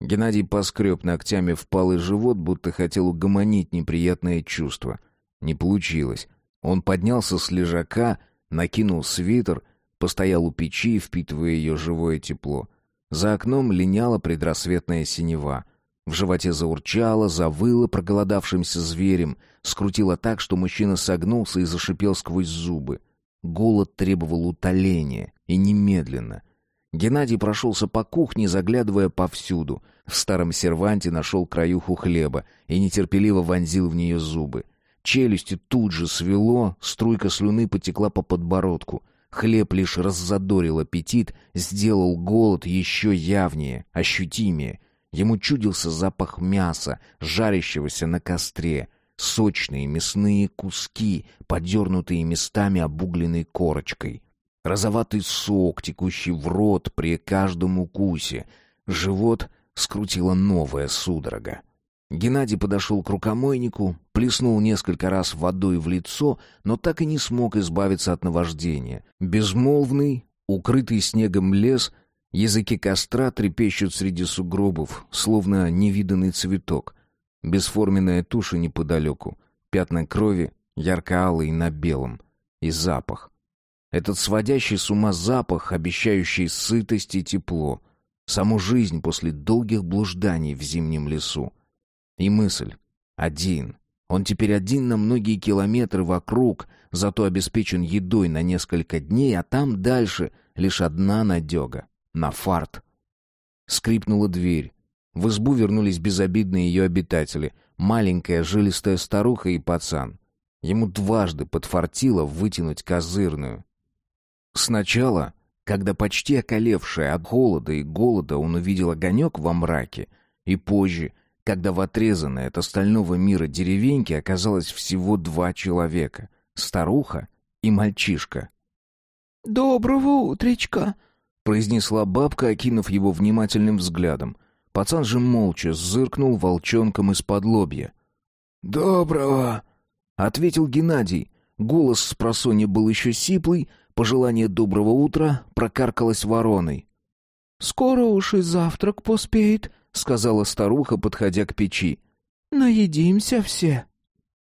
A: Геннадий поскреб ногтями впалый живот, будто хотел угомонить неприятное чувство. Не получилось. Он поднялся с лежака, накинул свитер, постоял у печи, впитывая ее живое тепло. За окном линяла предрассветная синева. В животе заурчало, завыло проголодавшимся зверем, скрутило так, что мужчина согнулся и зашипел сквозь зубы. Голод требовал утоления, и немедленно — Геннадий прошелся по кухне, заглядывая повсюду. В старом серванте нашел краюху хлеба и нетерпеливо вонзил в нее зубы. Челюсти тут же свело, струйка слюны потекла по подбородку. Хлеб лишь раззадорил аппетит, сделал голод еще явнее, ощутимее. Ему чудился запах мяса, жарящегося на костре, сочные мясные куски, подернутые местами обугленной корочкой. Розоватый сок, текущий в рот при каждом укусе. Живот скрутила новая судорога. Геннадий подошел к рукомойнику, плеснул несколько раз водой в лицо, но так и не смог избавиться от наваждения. Безмолвный, Укрытый снегом лес, языки костра трепещут среди сугробов, словно невиданный цветок. Бесформенная туша неподалеку, пятна крови, ярко-алые на белом. И запах. Этот сводящий с ума запах, обещающий сытость и тепло. Саму жизнь после долгих блужданий в зимнем лесу. И мысль. Один. Он теперь один на многие километры вокруг, зато обеспечен едой на несколько дней, а там дальше лишь одна надега. На фарт. Скрипнула дверь. В избу вернулись безобидные ее обитатели. Маленькая жилистая старуха и пацан. Ему дважды подфартило вытянуть козырную. Сначала, когда почти околевший от холода и голода он увидел огонек во мраке, и позже, когда в отрезанной от остального мира деревеньке оказалось всего два человека — старуха и мальчишка.
B: «Доброго утречка», —
A: произнесла бабка, окинув его внимательным взглядом. Пацан же молча зыркнул волчонком из-под лобья.
C: «Доброго», —
A: ответил Геннадий. Голос с просони был еще сиплый, пожелание доброго утра прокаркалось вороной.
B: «Скоро уж и завтрак поспеет», — сказала старуха, подходя к печи. «Наедимся все».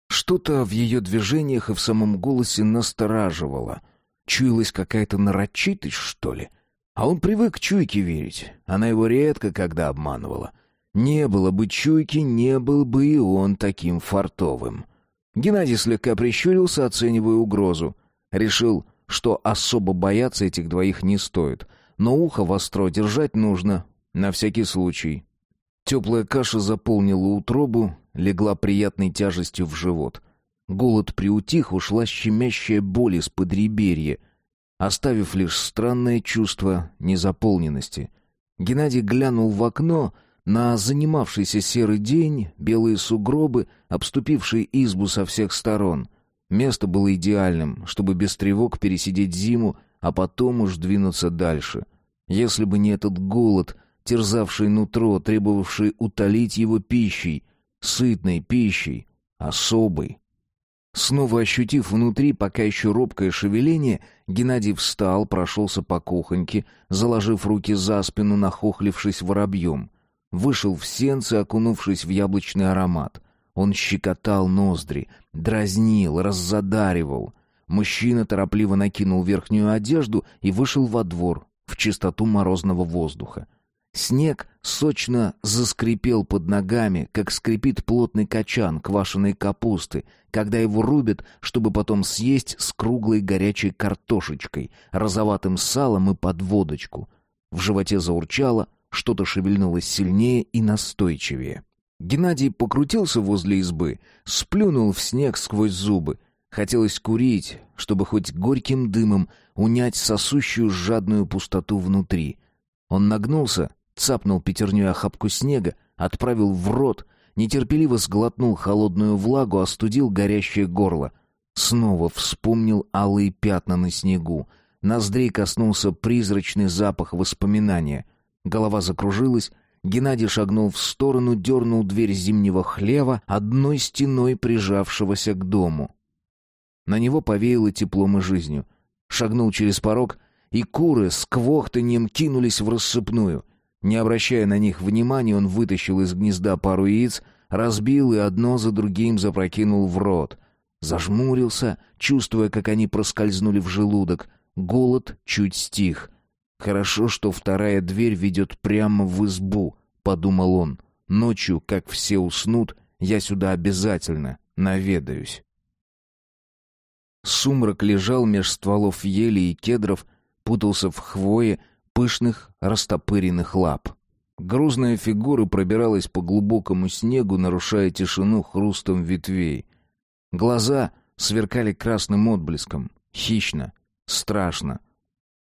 A: Что-то в ее движениях и в самом голосе настораживало. Чуялась какая-то нарочитость, что ли? А он привык чуйке верить. Она его редко когда обманывала. Не было бы чуйки, не был бы и он таким фартовым. Геннадий слегка прищурился, оценивая угрозу. Решил, что особо бояться этих двоих не стоит. Но ухо востро держать нужно, на всякий случай. Теплая каша заполнила утробу, легла приятной тяжестью в живот. Голод приутих, ушла щемящая боль из-под реберья, оставив лишь странное чувство незаполненности. Геннадий глянул в окно на занимавшийся серый день, белые сугробы, обступившие избу со всех сторон. Место было идеальным, чтобы без тревог пересидеть зиму, а потом уж двинуться дальше. Если бы не этот голод, терзавший нутро, требовавший утолить его пищей, сытной пищей, особой. Снова ощутив внутри пока еще робкое шевеление, Геннадий встал, прошелся по кухоньке, заложив руки за спину, нахохлившись воробьем. Вышел в сенцы, окунувшись в яблочный аромат. Он щекотал ноздри, дразнил, раззадаривал. Мужчина торопливо накинул верхнюю одежду и вышел во двор, в чистоту морозного воздуха. Снег сочно заскрипел под ногами, как скрипит плотный качан квашеной капусты, когда его рубят, чтобы потом съесть с круглой горячей картошечкой, розоватым салом и под водочку. В животе заурчало, что-то шевельнулось сильнее и настойчивее. Геннадий покрутился возле избы, сплюнул в снег сквозь зубы. Хотелось курить, чтобы хоть горьким дымом унять сосущую жадную пустоту внутри. Он нагнулся, цапнул пятерней охапку снега, отправил в рот, нетерпеливо сглотнул холодную влагу, остудил горящее горло. Снова вспомнил алые пятна на снегу. Ноздрей коснулся призрачный запах воспоминания. Голова закружилась, Геннадий шагнул в сторону, дернул дверь зимнего хлева, одной стеной прижавшегося к дому. На него повеяло теплом и жизнью. Шагнул через порог, и куры с квохтаньем кинулись в рассыпную. Не обращая на них внимания, он вытащил из гнезда пару яиц, разбил и одно за другим запрокинул в рот. Зажмурился, чувствуя, как они проскользнули в желудок. Голод чуть стих. «Хорошо, что вторая дверь ведет прямо в избу», — подумал он. «Ночью, как все уснут, я сюда обязательно наведаюсь». Сумрак лежал меж стволов ели и кедров, путался в хвое, пышных, растопыренных лап. Грузная фигура пробиралась по глубокому снегу, нарушая тишину хрустом ветвей. Глаза сверкали красным отблеском, хищно, страшно.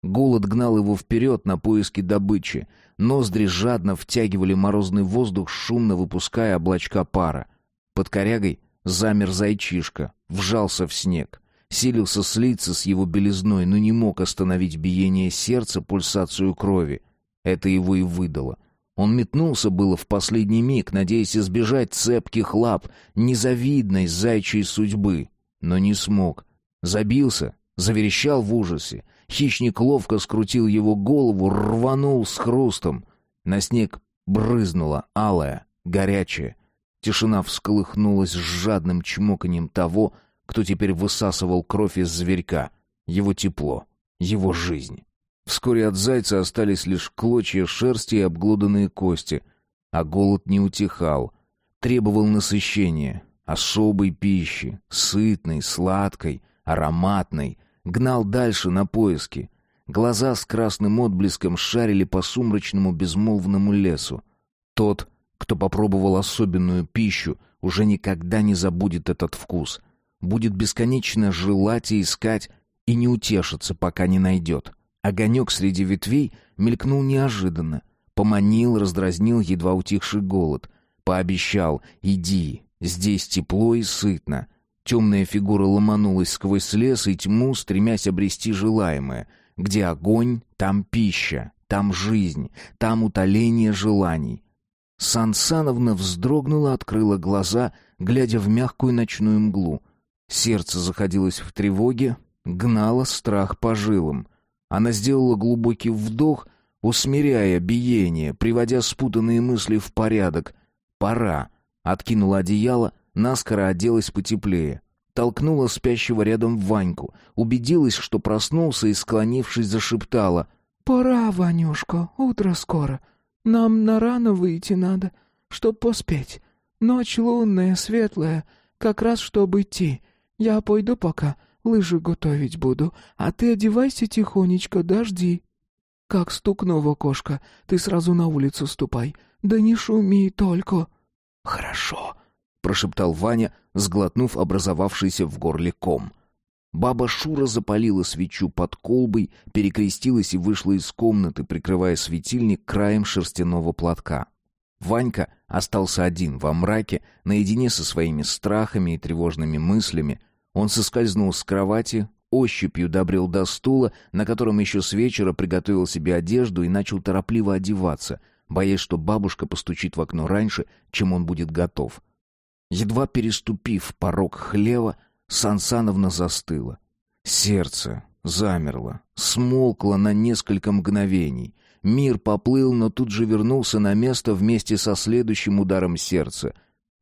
A: Голод гнал его вперед на поиски добычи. Ноздри жадно втягивали морозный воздух, шумно выпуская облачка пара. Под корягой замер зайчишка, вжался в снег силился слиться с его белизной, но не мог остановить биение сердца, пульсацию крови. Это его и выдало. Он метнулся было в последний миг, надеясь избежать цепких лап, незавидной зайчьей судьбы, но не смог. Забился, заверещал в ужасе, Хищник ловко скрутил его голову, рванул с хрустом. На снег брызнула алая, горячая. Тишина всколыхнулась с жадным чмоканьем того, кто теперь высасывал кровь из зверька. Его тепло, его жизнь. Вскоре от зайца остались лишь клочья шерсти и обглоданные кости. А голод не утихал. Требовал насыщения, особой пищи, сытной, сладкой, ароматной. Гнал дальше на поиски. Глаза с красным отблеском шарили по сумрачному безмолвному лесу. Тот, кто попробовал особенную пищу, уже никогда не забудет этот вкус. Будет бесконечно желать и искать, и не утешится, пока не найдет. Огонек среди ветвей мелькнул неожиданно. Поманил, раздразнил едва утихший голод. Пообещал «Иди, здесь тепло и сытно». Темная фигура ломанулась сквозь лес и тьму, стремясь обрести желаемое. Где огонь, там пища, там жизнь, там утоление желаний. Сансановна вздрогнула, открыла глаза, глядя в мягкую ночную мглу. Сердце заходилось в тревоге, гнало страх по жилам. Она сделала глубокий вдох, усмиряя биение, приводя спутанные мысли в порядок. «Пора!» Откинула одеяло, наскоро оделась потеплее. Толкнула спящего рядом Ваньку, убедилась, что проснулся и, склонившись, зашептала.
B: «Пора, Ванюшка, утро скоро. Нам на рано выйти надо, чтоб поспеть. Ночь лунная, светлая, как раз чтобы идти. Я пойду пока, лыжи готовить буду, а ты одевайся тихонечко, дожди. Как стукну в окошко, ты сразу на улицу ступай, да не шуми только.
A: Хорошо, прошептал Ваня, сглотнув образовавшийся в горле ком. Баба Шура запалила свечу под колбой, перекрестилась и вышла из комнаты, прикрывая светильник краем шерстяного платка. Ванька остался один во мраке, наедине со своими страхами и тревожными мыслями. Он соскользнул с кровати, ощупью добрел до стула, на котором еще с вечера приготовил себе одежду и начал торопливо одеваться, боясь, что бабушка постучит в окно раньше, чем он будет готов. Едва переступив порог хлева, Сансановна застыла. Сердце замерло, смолкло на несколько мгновений. Мир поплыл, но тут же вернулся на место вместе со следующим ударом сердца.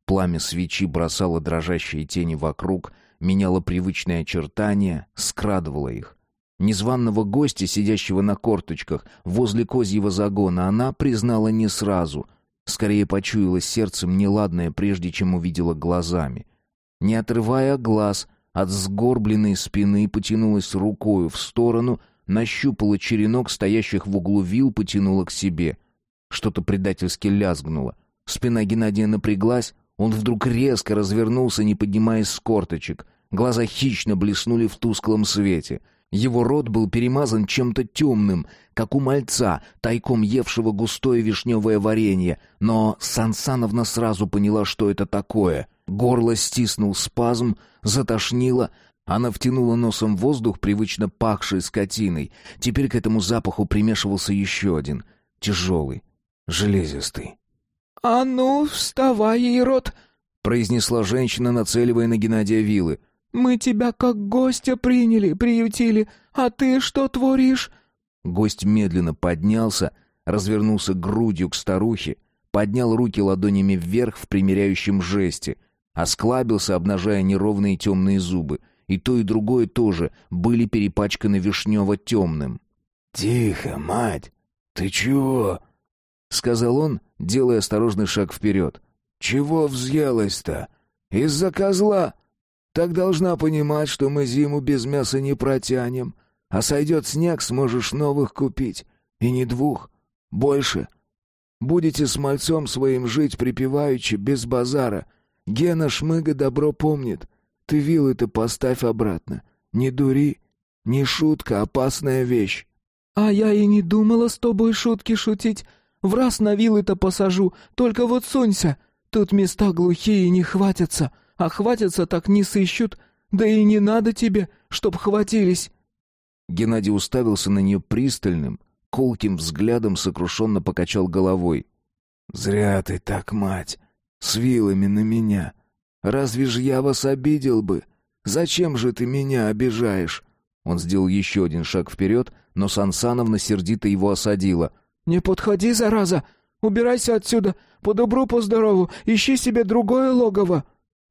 A: Пламя свечи бросало дрожащие тени вокруг, меняло привычные очертания, скрадывало их. Незваного гостя, сидящего на корточках возле козьего загона, она признала не сразу. Скорее почуяла сердцем неладное, прежде чем увидела глазами. Не отрывая глаз от сгорбленной спины, потянулась рукою в сторону, нащупала черенок стоящих в углу вил, потянула к себе. Что-то предательски лязгнуло. Спина Геннадия напряглась, он вдруг резко развернулся, не поднимаясь с корточек. Глаза хищно блеснули в тусклом свете. Его рот был перемазан чем-то темным, как у мальца, тайком евшего густое вишневое варенье, но Сансановна сразу поняла, что это такое — Горло стиснул спазм, затошнило. Она втянула носом воздух, привычно пахший скотиной. Теперь к этому запаху примешивался еще один, тяжелый, железистый.
B: «А ну, вставай, Ирод!» — произнесла женщина, нацеливая на Геннадия вилы. «Мы тебя как гостя приняли, приютили, а ты что творишь?»
A: Гость медленно поднялся, развернулся грудью к старухе, поднял руки ладонями вверх в примиряющем жесте — Осклабился, обнажая неровные темные зубы. И то, и другое тоже были перепачканы вишнево-темным.
C: «Тихо, мать! Ты чего?» — сказал он, делая осторожный шаг вперед. «Чего взъелась-то? Из-за козла? Так должна понимать, что мы зиму без мяса не протянем. А сойдет снег, сможешь новых купить. И не двух. Больше. Будете с мальцом своим жить припеваючи, без базара — Гена Шмыга добро помнит. Ты вилы-то поставь обратно. Не дури. Не шутка, опасная вещь.
B: А я и не думала с тобой шутки шутить. В раз на вилы-то посажу, только вот сунься. Тут места глухие не хватятся, а хватятся так не сыщут. Да и не надо тебе, чтоб хватились.
A: Геннадий уставился на нее пристальным, колким взглядом сокрушенно покачал головой.
C: «Зря ты так, мать с вилами на меня. Разве ж я вас обидел бы? Зачем же ты меня обижаешь?»
A: Он сделал еще один шаг вперед, но Сансановна сердито его осадила.
B: «Не подходи, зараза! Убирайся отсюда! По добру, по здорову! Ищи себе другое логово!»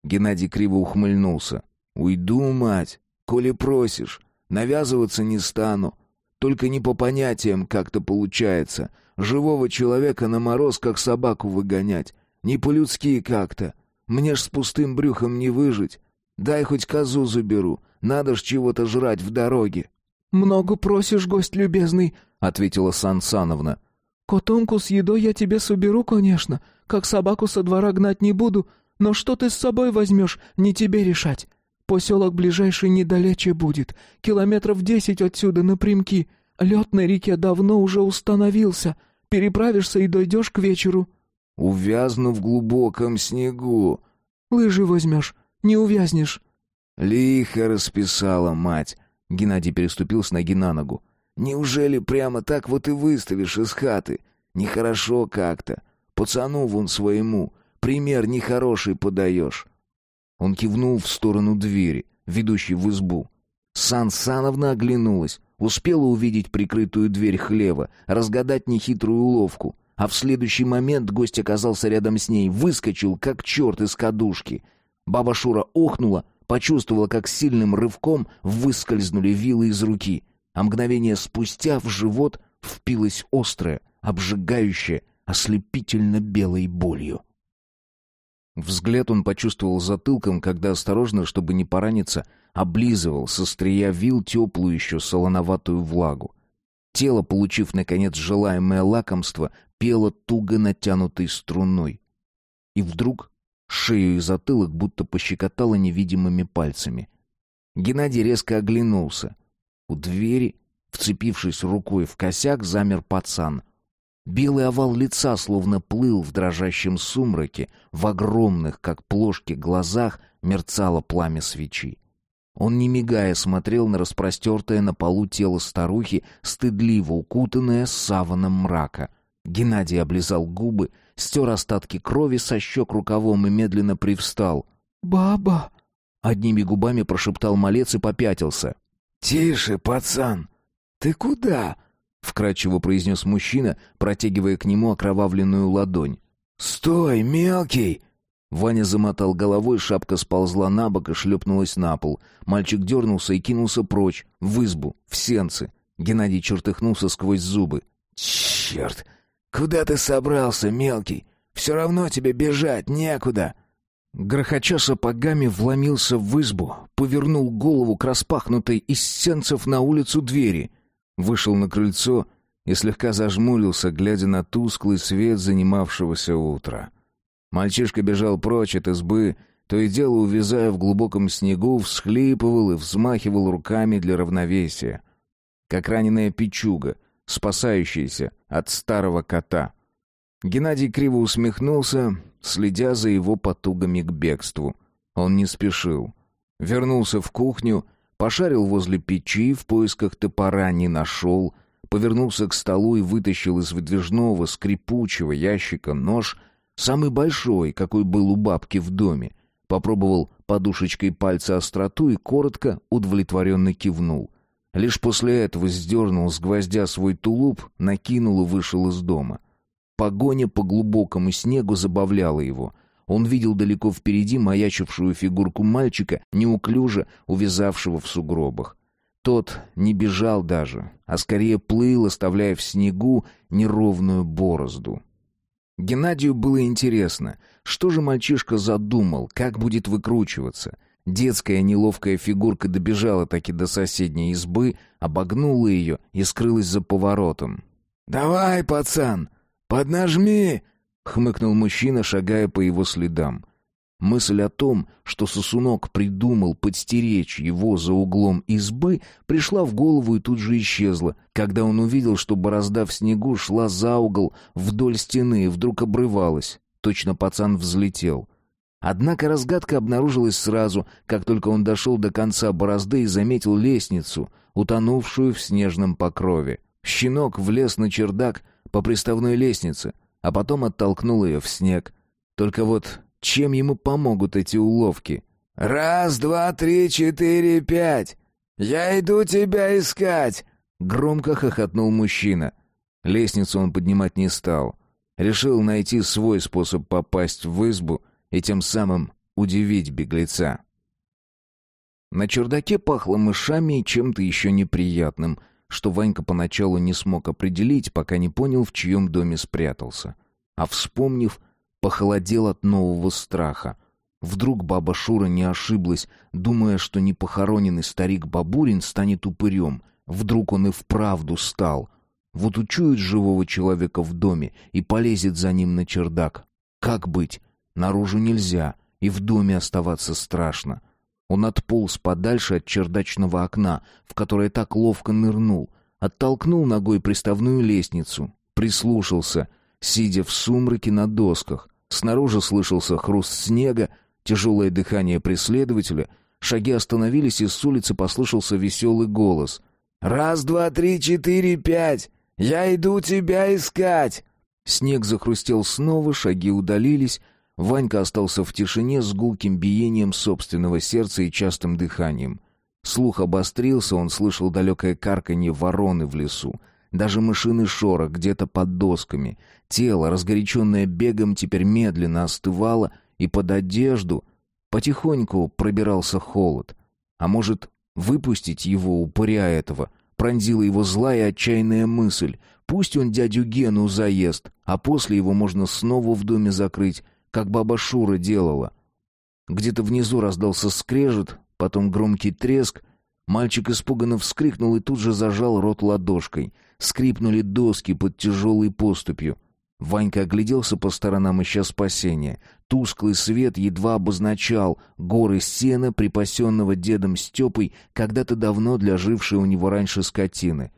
A: Геннадий криво ухмыльнулся.
C: «Уйду, мать, коли просишь. Навязываться не стану. Только не по понятиям как-то получается. Живого человека на мороз, как собаку выгонять. Не по-людски как-то. Мне ж с пустым брюхом не выжить. Дай хоть козу заберу. Надо ж чего-то жрать в дороге».
B: «Много просишь, гость любезный», —
A: ответила Сан Сановна.
B: «Котомку с едой я тебе соберу, конечно. Как собаку со двора гнать не буду. Но что ты с собой возьмешь, не тебе решать. Поселок ближайший недалече будет. Километров десять отсюда напрямки. Лед на реке давно уже установился. Переправишься и дойдешь к вечеру».
C: «Увязну в глубоком снегу».
B: «Лыжи возьмешь, не увязнешь».
C: «Лихо расписала мать».
A: Геннадий переступил с ноги на ногу.
C: «Неужели прямо так вот и выставишь из хаты? Нехорошо как-то. Пацану вон своему. Пример нехороший подаешь».
A: Он кивнул в сторону двери, ведущей в избу. Сан Сановна оглянулась, успела увидеть прикрытую дверь хлева, разгадать нехитрую уловку. А в следующий момент гость оказался рядом с ней, выскочил, как черт из кадушки. Баба Шура охнула, почувствовала, как сильным рывком выскользнули вилы из руки, а мгновение спустя в живот впилась острая, обжигающая, ослепительно белой болью. Взгляд он почувствовал затылком, когда осторожно, чтобы не пораниться, облизывал со стрия вил теплую еще солоноватую влагу. Тело, получив, наконец, желаемое лакомство, пело туго натянутой струной. И вдруг шею и затылок будто пощекотало невидимыми пальцами. Геннадий резко оглянулся. У двери, вцепившись рукой в косяк, замер пацан. Белый овал лица словно плыл в дрожащем сумраке, в огромных, как плошки, глазах мерцало пламя свечи. Он, не мигая, смотрел на распростертое на полу тело старухи, стыдливо укутанное саваном мрака. Геннадий облизал губы, стер остатки крови со щек рукавом и медленно привстал.
B: «Баба!»
A: — одними губами прошептал малец и попятился.
C: «Тише, пацан! Ты куда?»
A: — вкрадчиво произнес мужчина, протягивая к нему окровавленную ладонь.
C: «Стой, мелкий!»
A: Ваня замотал головой, шапка сползла на бок и шлепнулась на пол. Мальчик дернулся и кинулся прочь, в избу, в сенцы. Геннадий чертыхнулся сквозь зубы.
C: «Черт! Куда ты собрался, мелкий? Все равно тебе бежать некуда!»
A: Грохоча сапогами вломился в избу, повернул голову к распахнутой из сенцев на улицу двери — вышел на крыльцо и слегка зажмурился, глядя на тусклый свет занимавшегося утра. Мальчишка бежал прочь от избы, то и дело увязая в глубоком снегу, всхлипывал и взмахивал руками для равновесия. Как раненая печуга, спасающаяся от старого кота. Геннадий криво усмехнулся, следя за его потугами к бегству. Он не спешил. Вернулся в кухню — Пошарил возле печи, в поисках топора не нашел, повернулся к столу и вытащил из выдвижного скрипучего ящика нож, самый большой, какой был у бабки в доме. Попробовал подушечкой пальца остроту и коротко, удовлетворенно кивнул. Лишь после этого сдернул с гвоздя свой тулуп, накинул и вышел из дома. Погоня по глубокому снегу забавляла его — он видел далеко впереди маячившую фигурку мальчика, неуклюже увязавшего в сугробах. Тот не бежал даже, а скорее плыл, оставляя в снегу неровную борозду. Геннадию было интересно, что же мальчишка задумал, как будет выкручиваться. Детская неловкая фигурка добежала таки до соседней избы, обогнула ее и скрылась за поворотом.
C: «Давай, пацан, поднажми!»
A: Хмыкнул мужчина, шагая по его следам. Мысль о том, что сосунок придумал подстеречь его за углом избы, пришла в голову и тут же исчезла, когда он увидел, что борозда в снегу шла за угол вдоль стены и вдруг обрывалась. Точно пацан взлетел. Однако разгадка обнаружилась сразу, как только он дошел до конца борозды и заметил лестницу, утонувшую в снежном покрове. Щенок влез на чердак по приставной лестнице — а потом оттолкнул ее в снег. Только вот чем ему помогут эти уловки?
C: «Раз, два, три, четыре, пять!»
A: «Я иду тебя искать!» — громко хохотнул мужчина. Лестницу он поднимать не стал. Решил найти свой способ попасть в избу и тем самым удивить беглеца. На чердаке пахло мышами и чем-то еще неприятным, что Ванька поначалу не смог определить, пока не понял, в чьем доме спрятался. А вспомнив, похолодел от нового страха. Вдруг баба Шура не ошиблась, думая, что непохороненный старик Бабурин станет упырем. Вдруг он и вправду стал. Вот учует живого человека в доме и полезет за ним на чердак. Как быть? Наружу нельзя, и в доме оставаться страшно. Он отполз подальше от чердачного окна, в которое так ловко нырнул, оттолкнул ногой приставную лестницу, прислушался, сидя в сумраке на досках. Снаружи слышался хруст снега, тяжелое дыхание преследователя. Шаги остановились, и с улицы послышался веселый голос. «Раз, два, три, четыре, пять! Я иду тебя искать!» Снег захрустел снова, шаги удалились, Ванька остался в тишине с гулким биением собственного сердца и частым дыханием. Слух обострился, он слышал далекое карканье вороны в лесу. Даже мышиный шорох где-то под досками. Тело, разгоряченное бегом, теперь медленно остывало, и под одежду потихоньку пробирался холод. А может, выпустить его, упыря этого? Пронзила его злая отчаянная мысль. Пусть он дядю Гену заест, а после его можно снова в доме закрыть, как баба Шура делала. Где-то внизу раздался скрежет, потом громкий треск. Мальчик испуганно вскрикнул и тут же зажал рот ладошкой. Скрипнули доски под тяжелой поступью. Ванька огляделся по сторонам, ища спасения. Тусклый свет едва обозначал горы сена, припасенного дедом Степой, когда-то давно для жившей у него раньше скотины.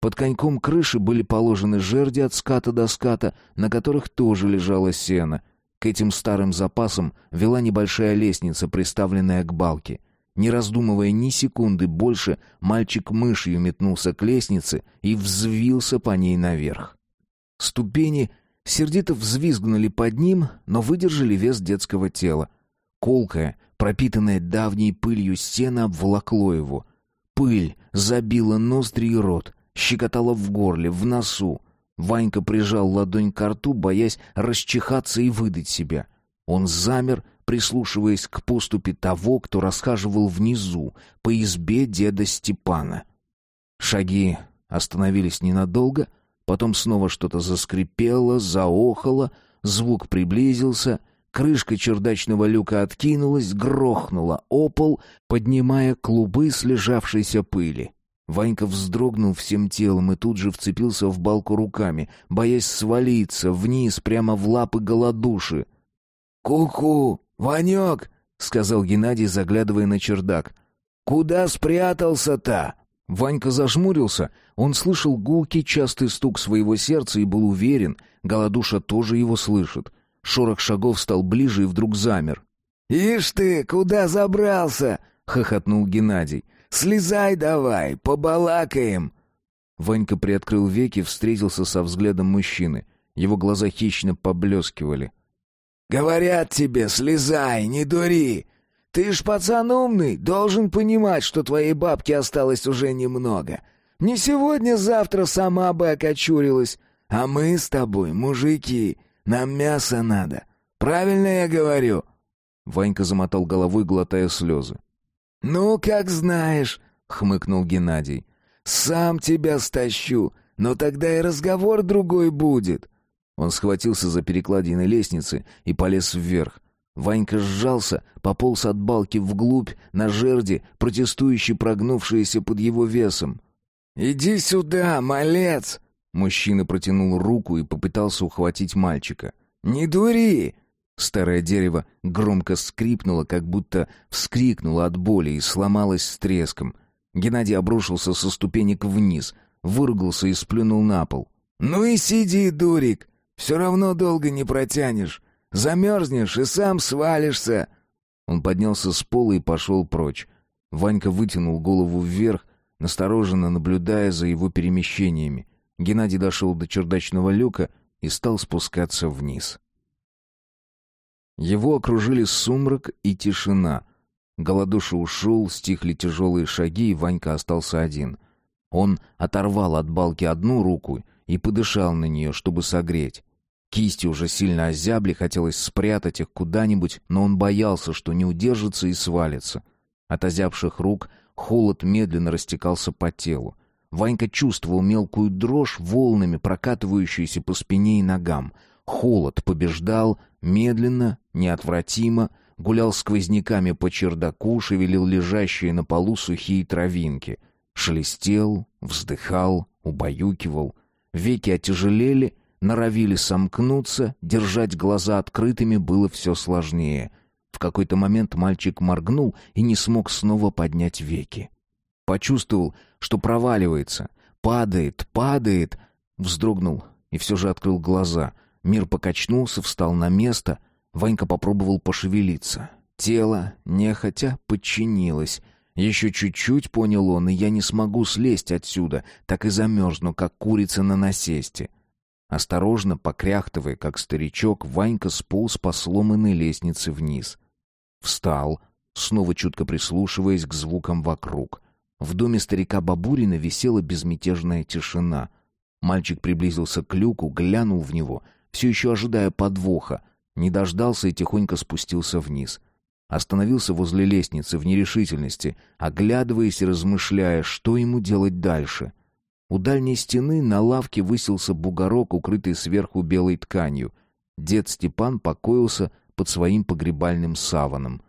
A: Под коньком крыши были положены жерди от ската до ската, на которых тоже лежало сено — к этим старым запасам вела небольшая лестница, приставленная к балке. Не раздумывая ни секунды больше, мальчик мышью метнулся к лестнице и взвился по ней наверх. Ступени сердито взвизгнули под ним, но выдержали вес детского тела. Колкое, пропитанное давней пылью стена обволокло его. Пыль забила ноздри и рот, щекотала в горле, в носу. Ванька прижал ладонь к рту, боясь расчихаться и выдать себя. Он замер, прислушиваясь к поступе того, кто расхаживал внизу, по избе деда Степана. Шаги остановились ненадолго, потом снова что-то заскрипело, заохало, звук приблизился, крышка чердачного люка откинулась, грохнула о пол, поднимая клубы слежавшейся пыли. Ванька вздрогнул всем телом и тут же вцепился в балку руками, боясь свалиться вниз прямо в лапы голодуши. «Ку-ку, Ванек!» — сказал Геннадий, заглядывая на чердак. «Куда спрятался-то?» Ванька зажмурился. Он слышал гулкий частый стук своего сердца и был уверен, голодуша тоже его слышит. Шорох шагов стал ближе и вдруг замер. «Ишь ты, куда забрался?» — хохотнул Геннадий. Слезай давай, побалакаем!» Ванька приоткрыл веки, встретился со взглядом мужчины. Его глаза хищно поблескивали. «Говорят тебе, слезай, не дури! Ты ж пацан умный, должен понимать, что твоей бабки осталось уже немного. Не сегодня-завтра сама бы окочурилась. А мы с тобой, мужики, нам мясо надо. Правильно я говорю?» Ванька замотал головой, глотая слезы. «Ну, как знаешь», — хмыкнул Геннадий. «Сам тебя стащу, но тогда и разговор другой будет». Он схватился за перекладины лестницы и полез вверх. Ванька сжался, пополз от балки вглубь, на жерди, протестующий прогнувшиеся под его весом. «Иди сюда, малец!» Мужчина протянул руку и попытался ухватить мальчика. «Не дури! Старое дерево громко скрипнуло, как будто вскрикнуло от боли и сломалось с треском. Геннадий обрушился со ступенек вниз, выругался и сплюнул на пол. «Ну и сиди, дурик! Все равно долго не протянешь. Замерзнешь и сам свалишься!» Он поднялся с пола и пошел прочь. Ванька вытянул голову вверх, настороженно наблюдая за его перемещениями. Геннадий дошел до чердачного люка и стал спускаться вниз. Его окружили сумрак и тишина. Голодуша ушел, стихли тяжелые шаги, и Ванька остался один. Он оторвал от балки одну руку и подышал на нее, чтобы согреть. Кисти уже сильно озябли, хотелось спрятать их куда-нибудь, но он боялся, что не удержится и свалится. От озябших рук холод медленно растекался по телу. Ванька чувствовал мелкую дрожь, волнами прокатывающуюся по спине и ногам. Холод побеждал, медленно, неотвратимо, гулял сквозняками по чердаку, шевелил лежащие на полу сухие травинки. Шелестел, вздыхал, убаюкивал. Веки отяжелели, норовили сомкнуться, держать глаза открытыми было все сложнее. В какой-то момент мальчик моргнул и не смог снова поднять веки. Почувствовал, что проваливается, падает, падает, вздрогнул и все же открыл глаза. Мир покачнулся, встал на место. Ванька попробовал пошевелиться. Тело, нехотя, подчинилось. Еще чуть-чуть, понял он, и я не смогу слезть отсюда, так и замерзну, как курица на насесте. — Осторожно, покряхтывая, как старичок, Ванька сполз по сломанной лестнице вниз. Встал, снова чутко прислушиваясь к звукам вокруг. В доме старика Бабурина висела безмятежная тишина. Мальчик приблизился к люку, глянул в него, все еще ожидая подвоха, не дождался и тихонько спустился вниз. Остановился возле лестницы в нерешительности, оглядываясь и размышляя, что ему делать дальше — у дальней стены на лавке высился бугорок, укрытый сверху белой тканью. Дед Степан покоился под своим погребальным саваном.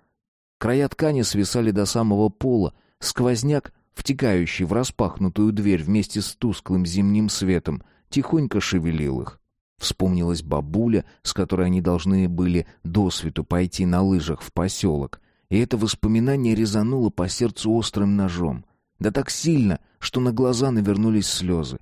A: Края ткани свисали до самого пола, сквозняк, втекающий в распахнутую дверь вместе с тусклым зимним светом, тихонько шевелил их. Вспомнилась бабуля, с которой они должны были до свету пойти на лыжах в поселок, и это воспоминание резануло по сердцу острым ножом. Да так сильно, что на глаза навернулись слезы.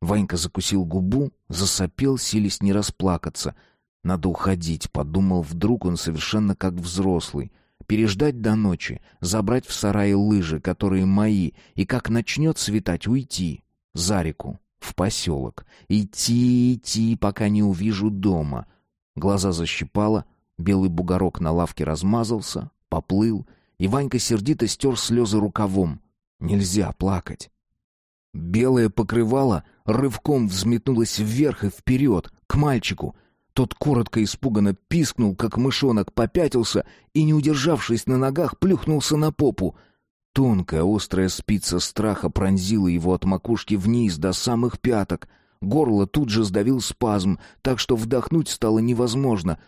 A: Ванька закусил губу, засопел, силясь не расплакаться. Надо уходить, подумал вдруг он совершенно как взрослый. Переждать до ночи, забрать в сарае лыжи, которые мои, и как начнет светать, уйти. За реку, в поселок. Идти, идти, пока не увижу дома. Глаза защипало, белый бугорок на лавке размазался, поплыл, и Ванька сердито стер слезы рукавом. Нельзя плакать. Белое покрывало рывком взметнулось вверх и вперед, к мальчику. Тот коротко испуганно пискнул, как мышонок, попятился и, не удержавшись на ногах, плюхнулся на попу. Тонкая острая спица страха пронзила его от макушки вниз до самых пяток. Горло тут же сдавил спазм, так что вдохнуть стало невозможно.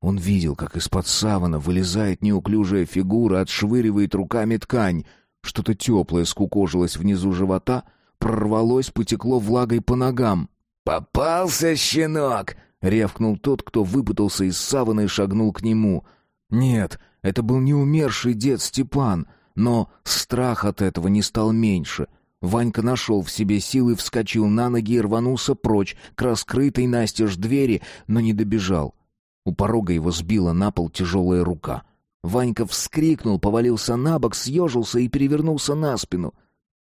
A: Он видел, как из-под савана вылезает неуклюжая фигура, отшвыривает руками ткань — что-то теплое скукожилось внизу живота, прорвалось, потекло влагой по ногам. «Попался, щенок!» — рявкнул тот, кто выпутался из савана и шагнул к нему. Нет, это был не умерший дед Степан, но страх от этого не стал меньше. Ванька нашел в себе силы, вскочил на ноги и рванулся прочь к раскрытой настежь двери, но не добежал. У порога его сбила на пол тяжелая рука — Ванька вскрикнул, повалился на бок, съежился и перевернулся на спину.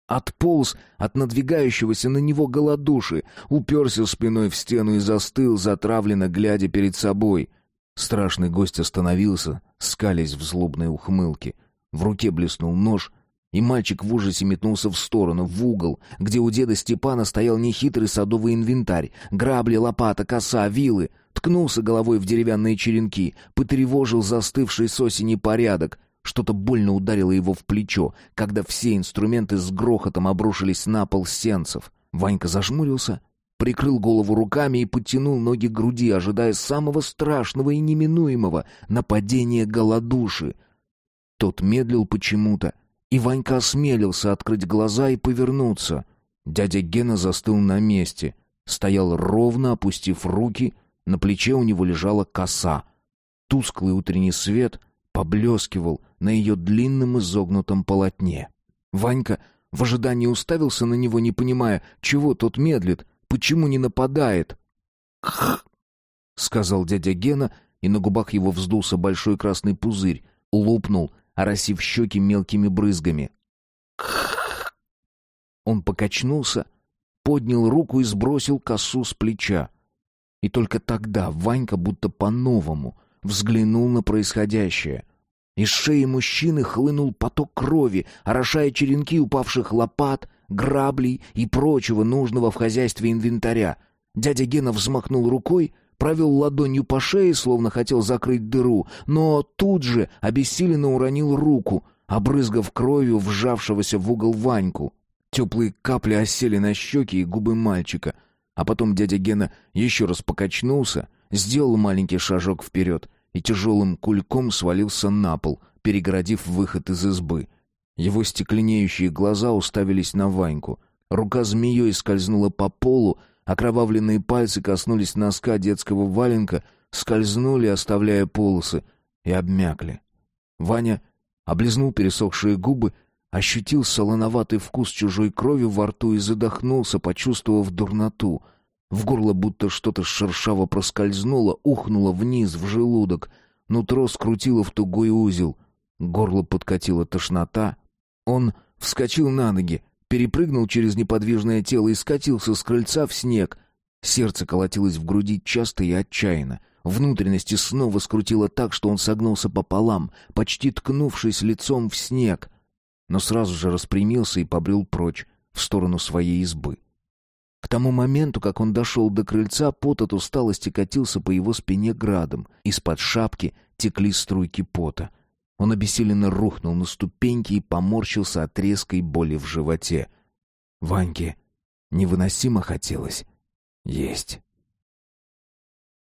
A: Отполз от надвигающегося на него голодуши, уперся спиной в стену и застыл, затравленно глядя перед собой. Страшный гость остановился, скалясь в злобной ухмылке. В руке блеснул нож, и мальчик в ужасе метнулся в сторону, в угол, где у деда Степана стоял нехитрый садовый инвентарь. Грабли, лопата, коса, вилы — ткнулся головой в деревянные черенки, потревожил застывший с осени порядок. Что-то больно ударило его в плечо, когда все инструменты с грохотом обрушились на пол сенцев. Ванька зажмурился, прикрыл голову руками и подтянул ноги к груди, ожидая самого страшного и неминуемого нападения голодуши. Тот медлил почему-то, и Ванька осмелился открыть глаза и повернуться. Дядя Гена застыл на месте, стоял ровно, опустив руки — на плече у него лежала коса. Тусклый утренний свет поблескивал на ее длинном изогнутом полотне. Ванька в ожидании уставился на него, не понимая, чего тот медлит, почему не нападает. «Кх!» — сказал дядя Гена, и на губах его вздулся большой красный пузырь, лопнул, оросив щеки мелкими брызгами. Он покачнулся, поднял руку и сбросил косу с плеча. И только тогда Ванька будто по-новому взглянул на происходящее. Из шеи мужчины хлынул поток крови, орошая черенки упавших лопат, граблей и прочего нужного в хозяйстве инвентаря. Дядя Гена взмахнул рукой, провел ладонью по шее, словно хотел закрыть дыру, но тут же обессиленно уронил руку, обрызгав кровью вжавшегося в угол Ваньку. Теплые капли осели на щеки и губы мальчика, а потом дядя Гена еще раз покачнулся, сделал маленький шажок вперед и тяжелым кульком свалился на пол, перегородив выход из избы. Его стекленеющие глаза уставились на Ваньку. Рука змеей скользнула по полу, окровавленные пальцы коснулись носка детского валенка, скользнули, оставляя полосы, и обмякли. Ваня облизнул пересохшие губы, ощутил солоноватый вкус чужой крови во рту и задохнулся, почувствовав дурноту — в горло будто что-то шершаво проскользнуло, ухнуло вниз в желудок. Нутро скрутило в тугой узел. Горло подкатила тошнота. Он вскочил на ноги, перепрыгнул через неподвижное тело и скатился с крыльца в снег. Сердце колотилось в груди часто и отчаянно. Внутренности снова скрутило так, что он согнулся пополам, почти ткнувшись лицом в снег. Но сразу же распрямился и побрел прочь, в сторону своей избы. К тому моменту, как он дошел до крыльца, пот от усталости катился по его спине градом. Из-под шапки текли струйки пота. Он обессиленно рухнул на ступеньки и поморщился от резкой боли в животе. Ваньке невыносимо хотелось есть.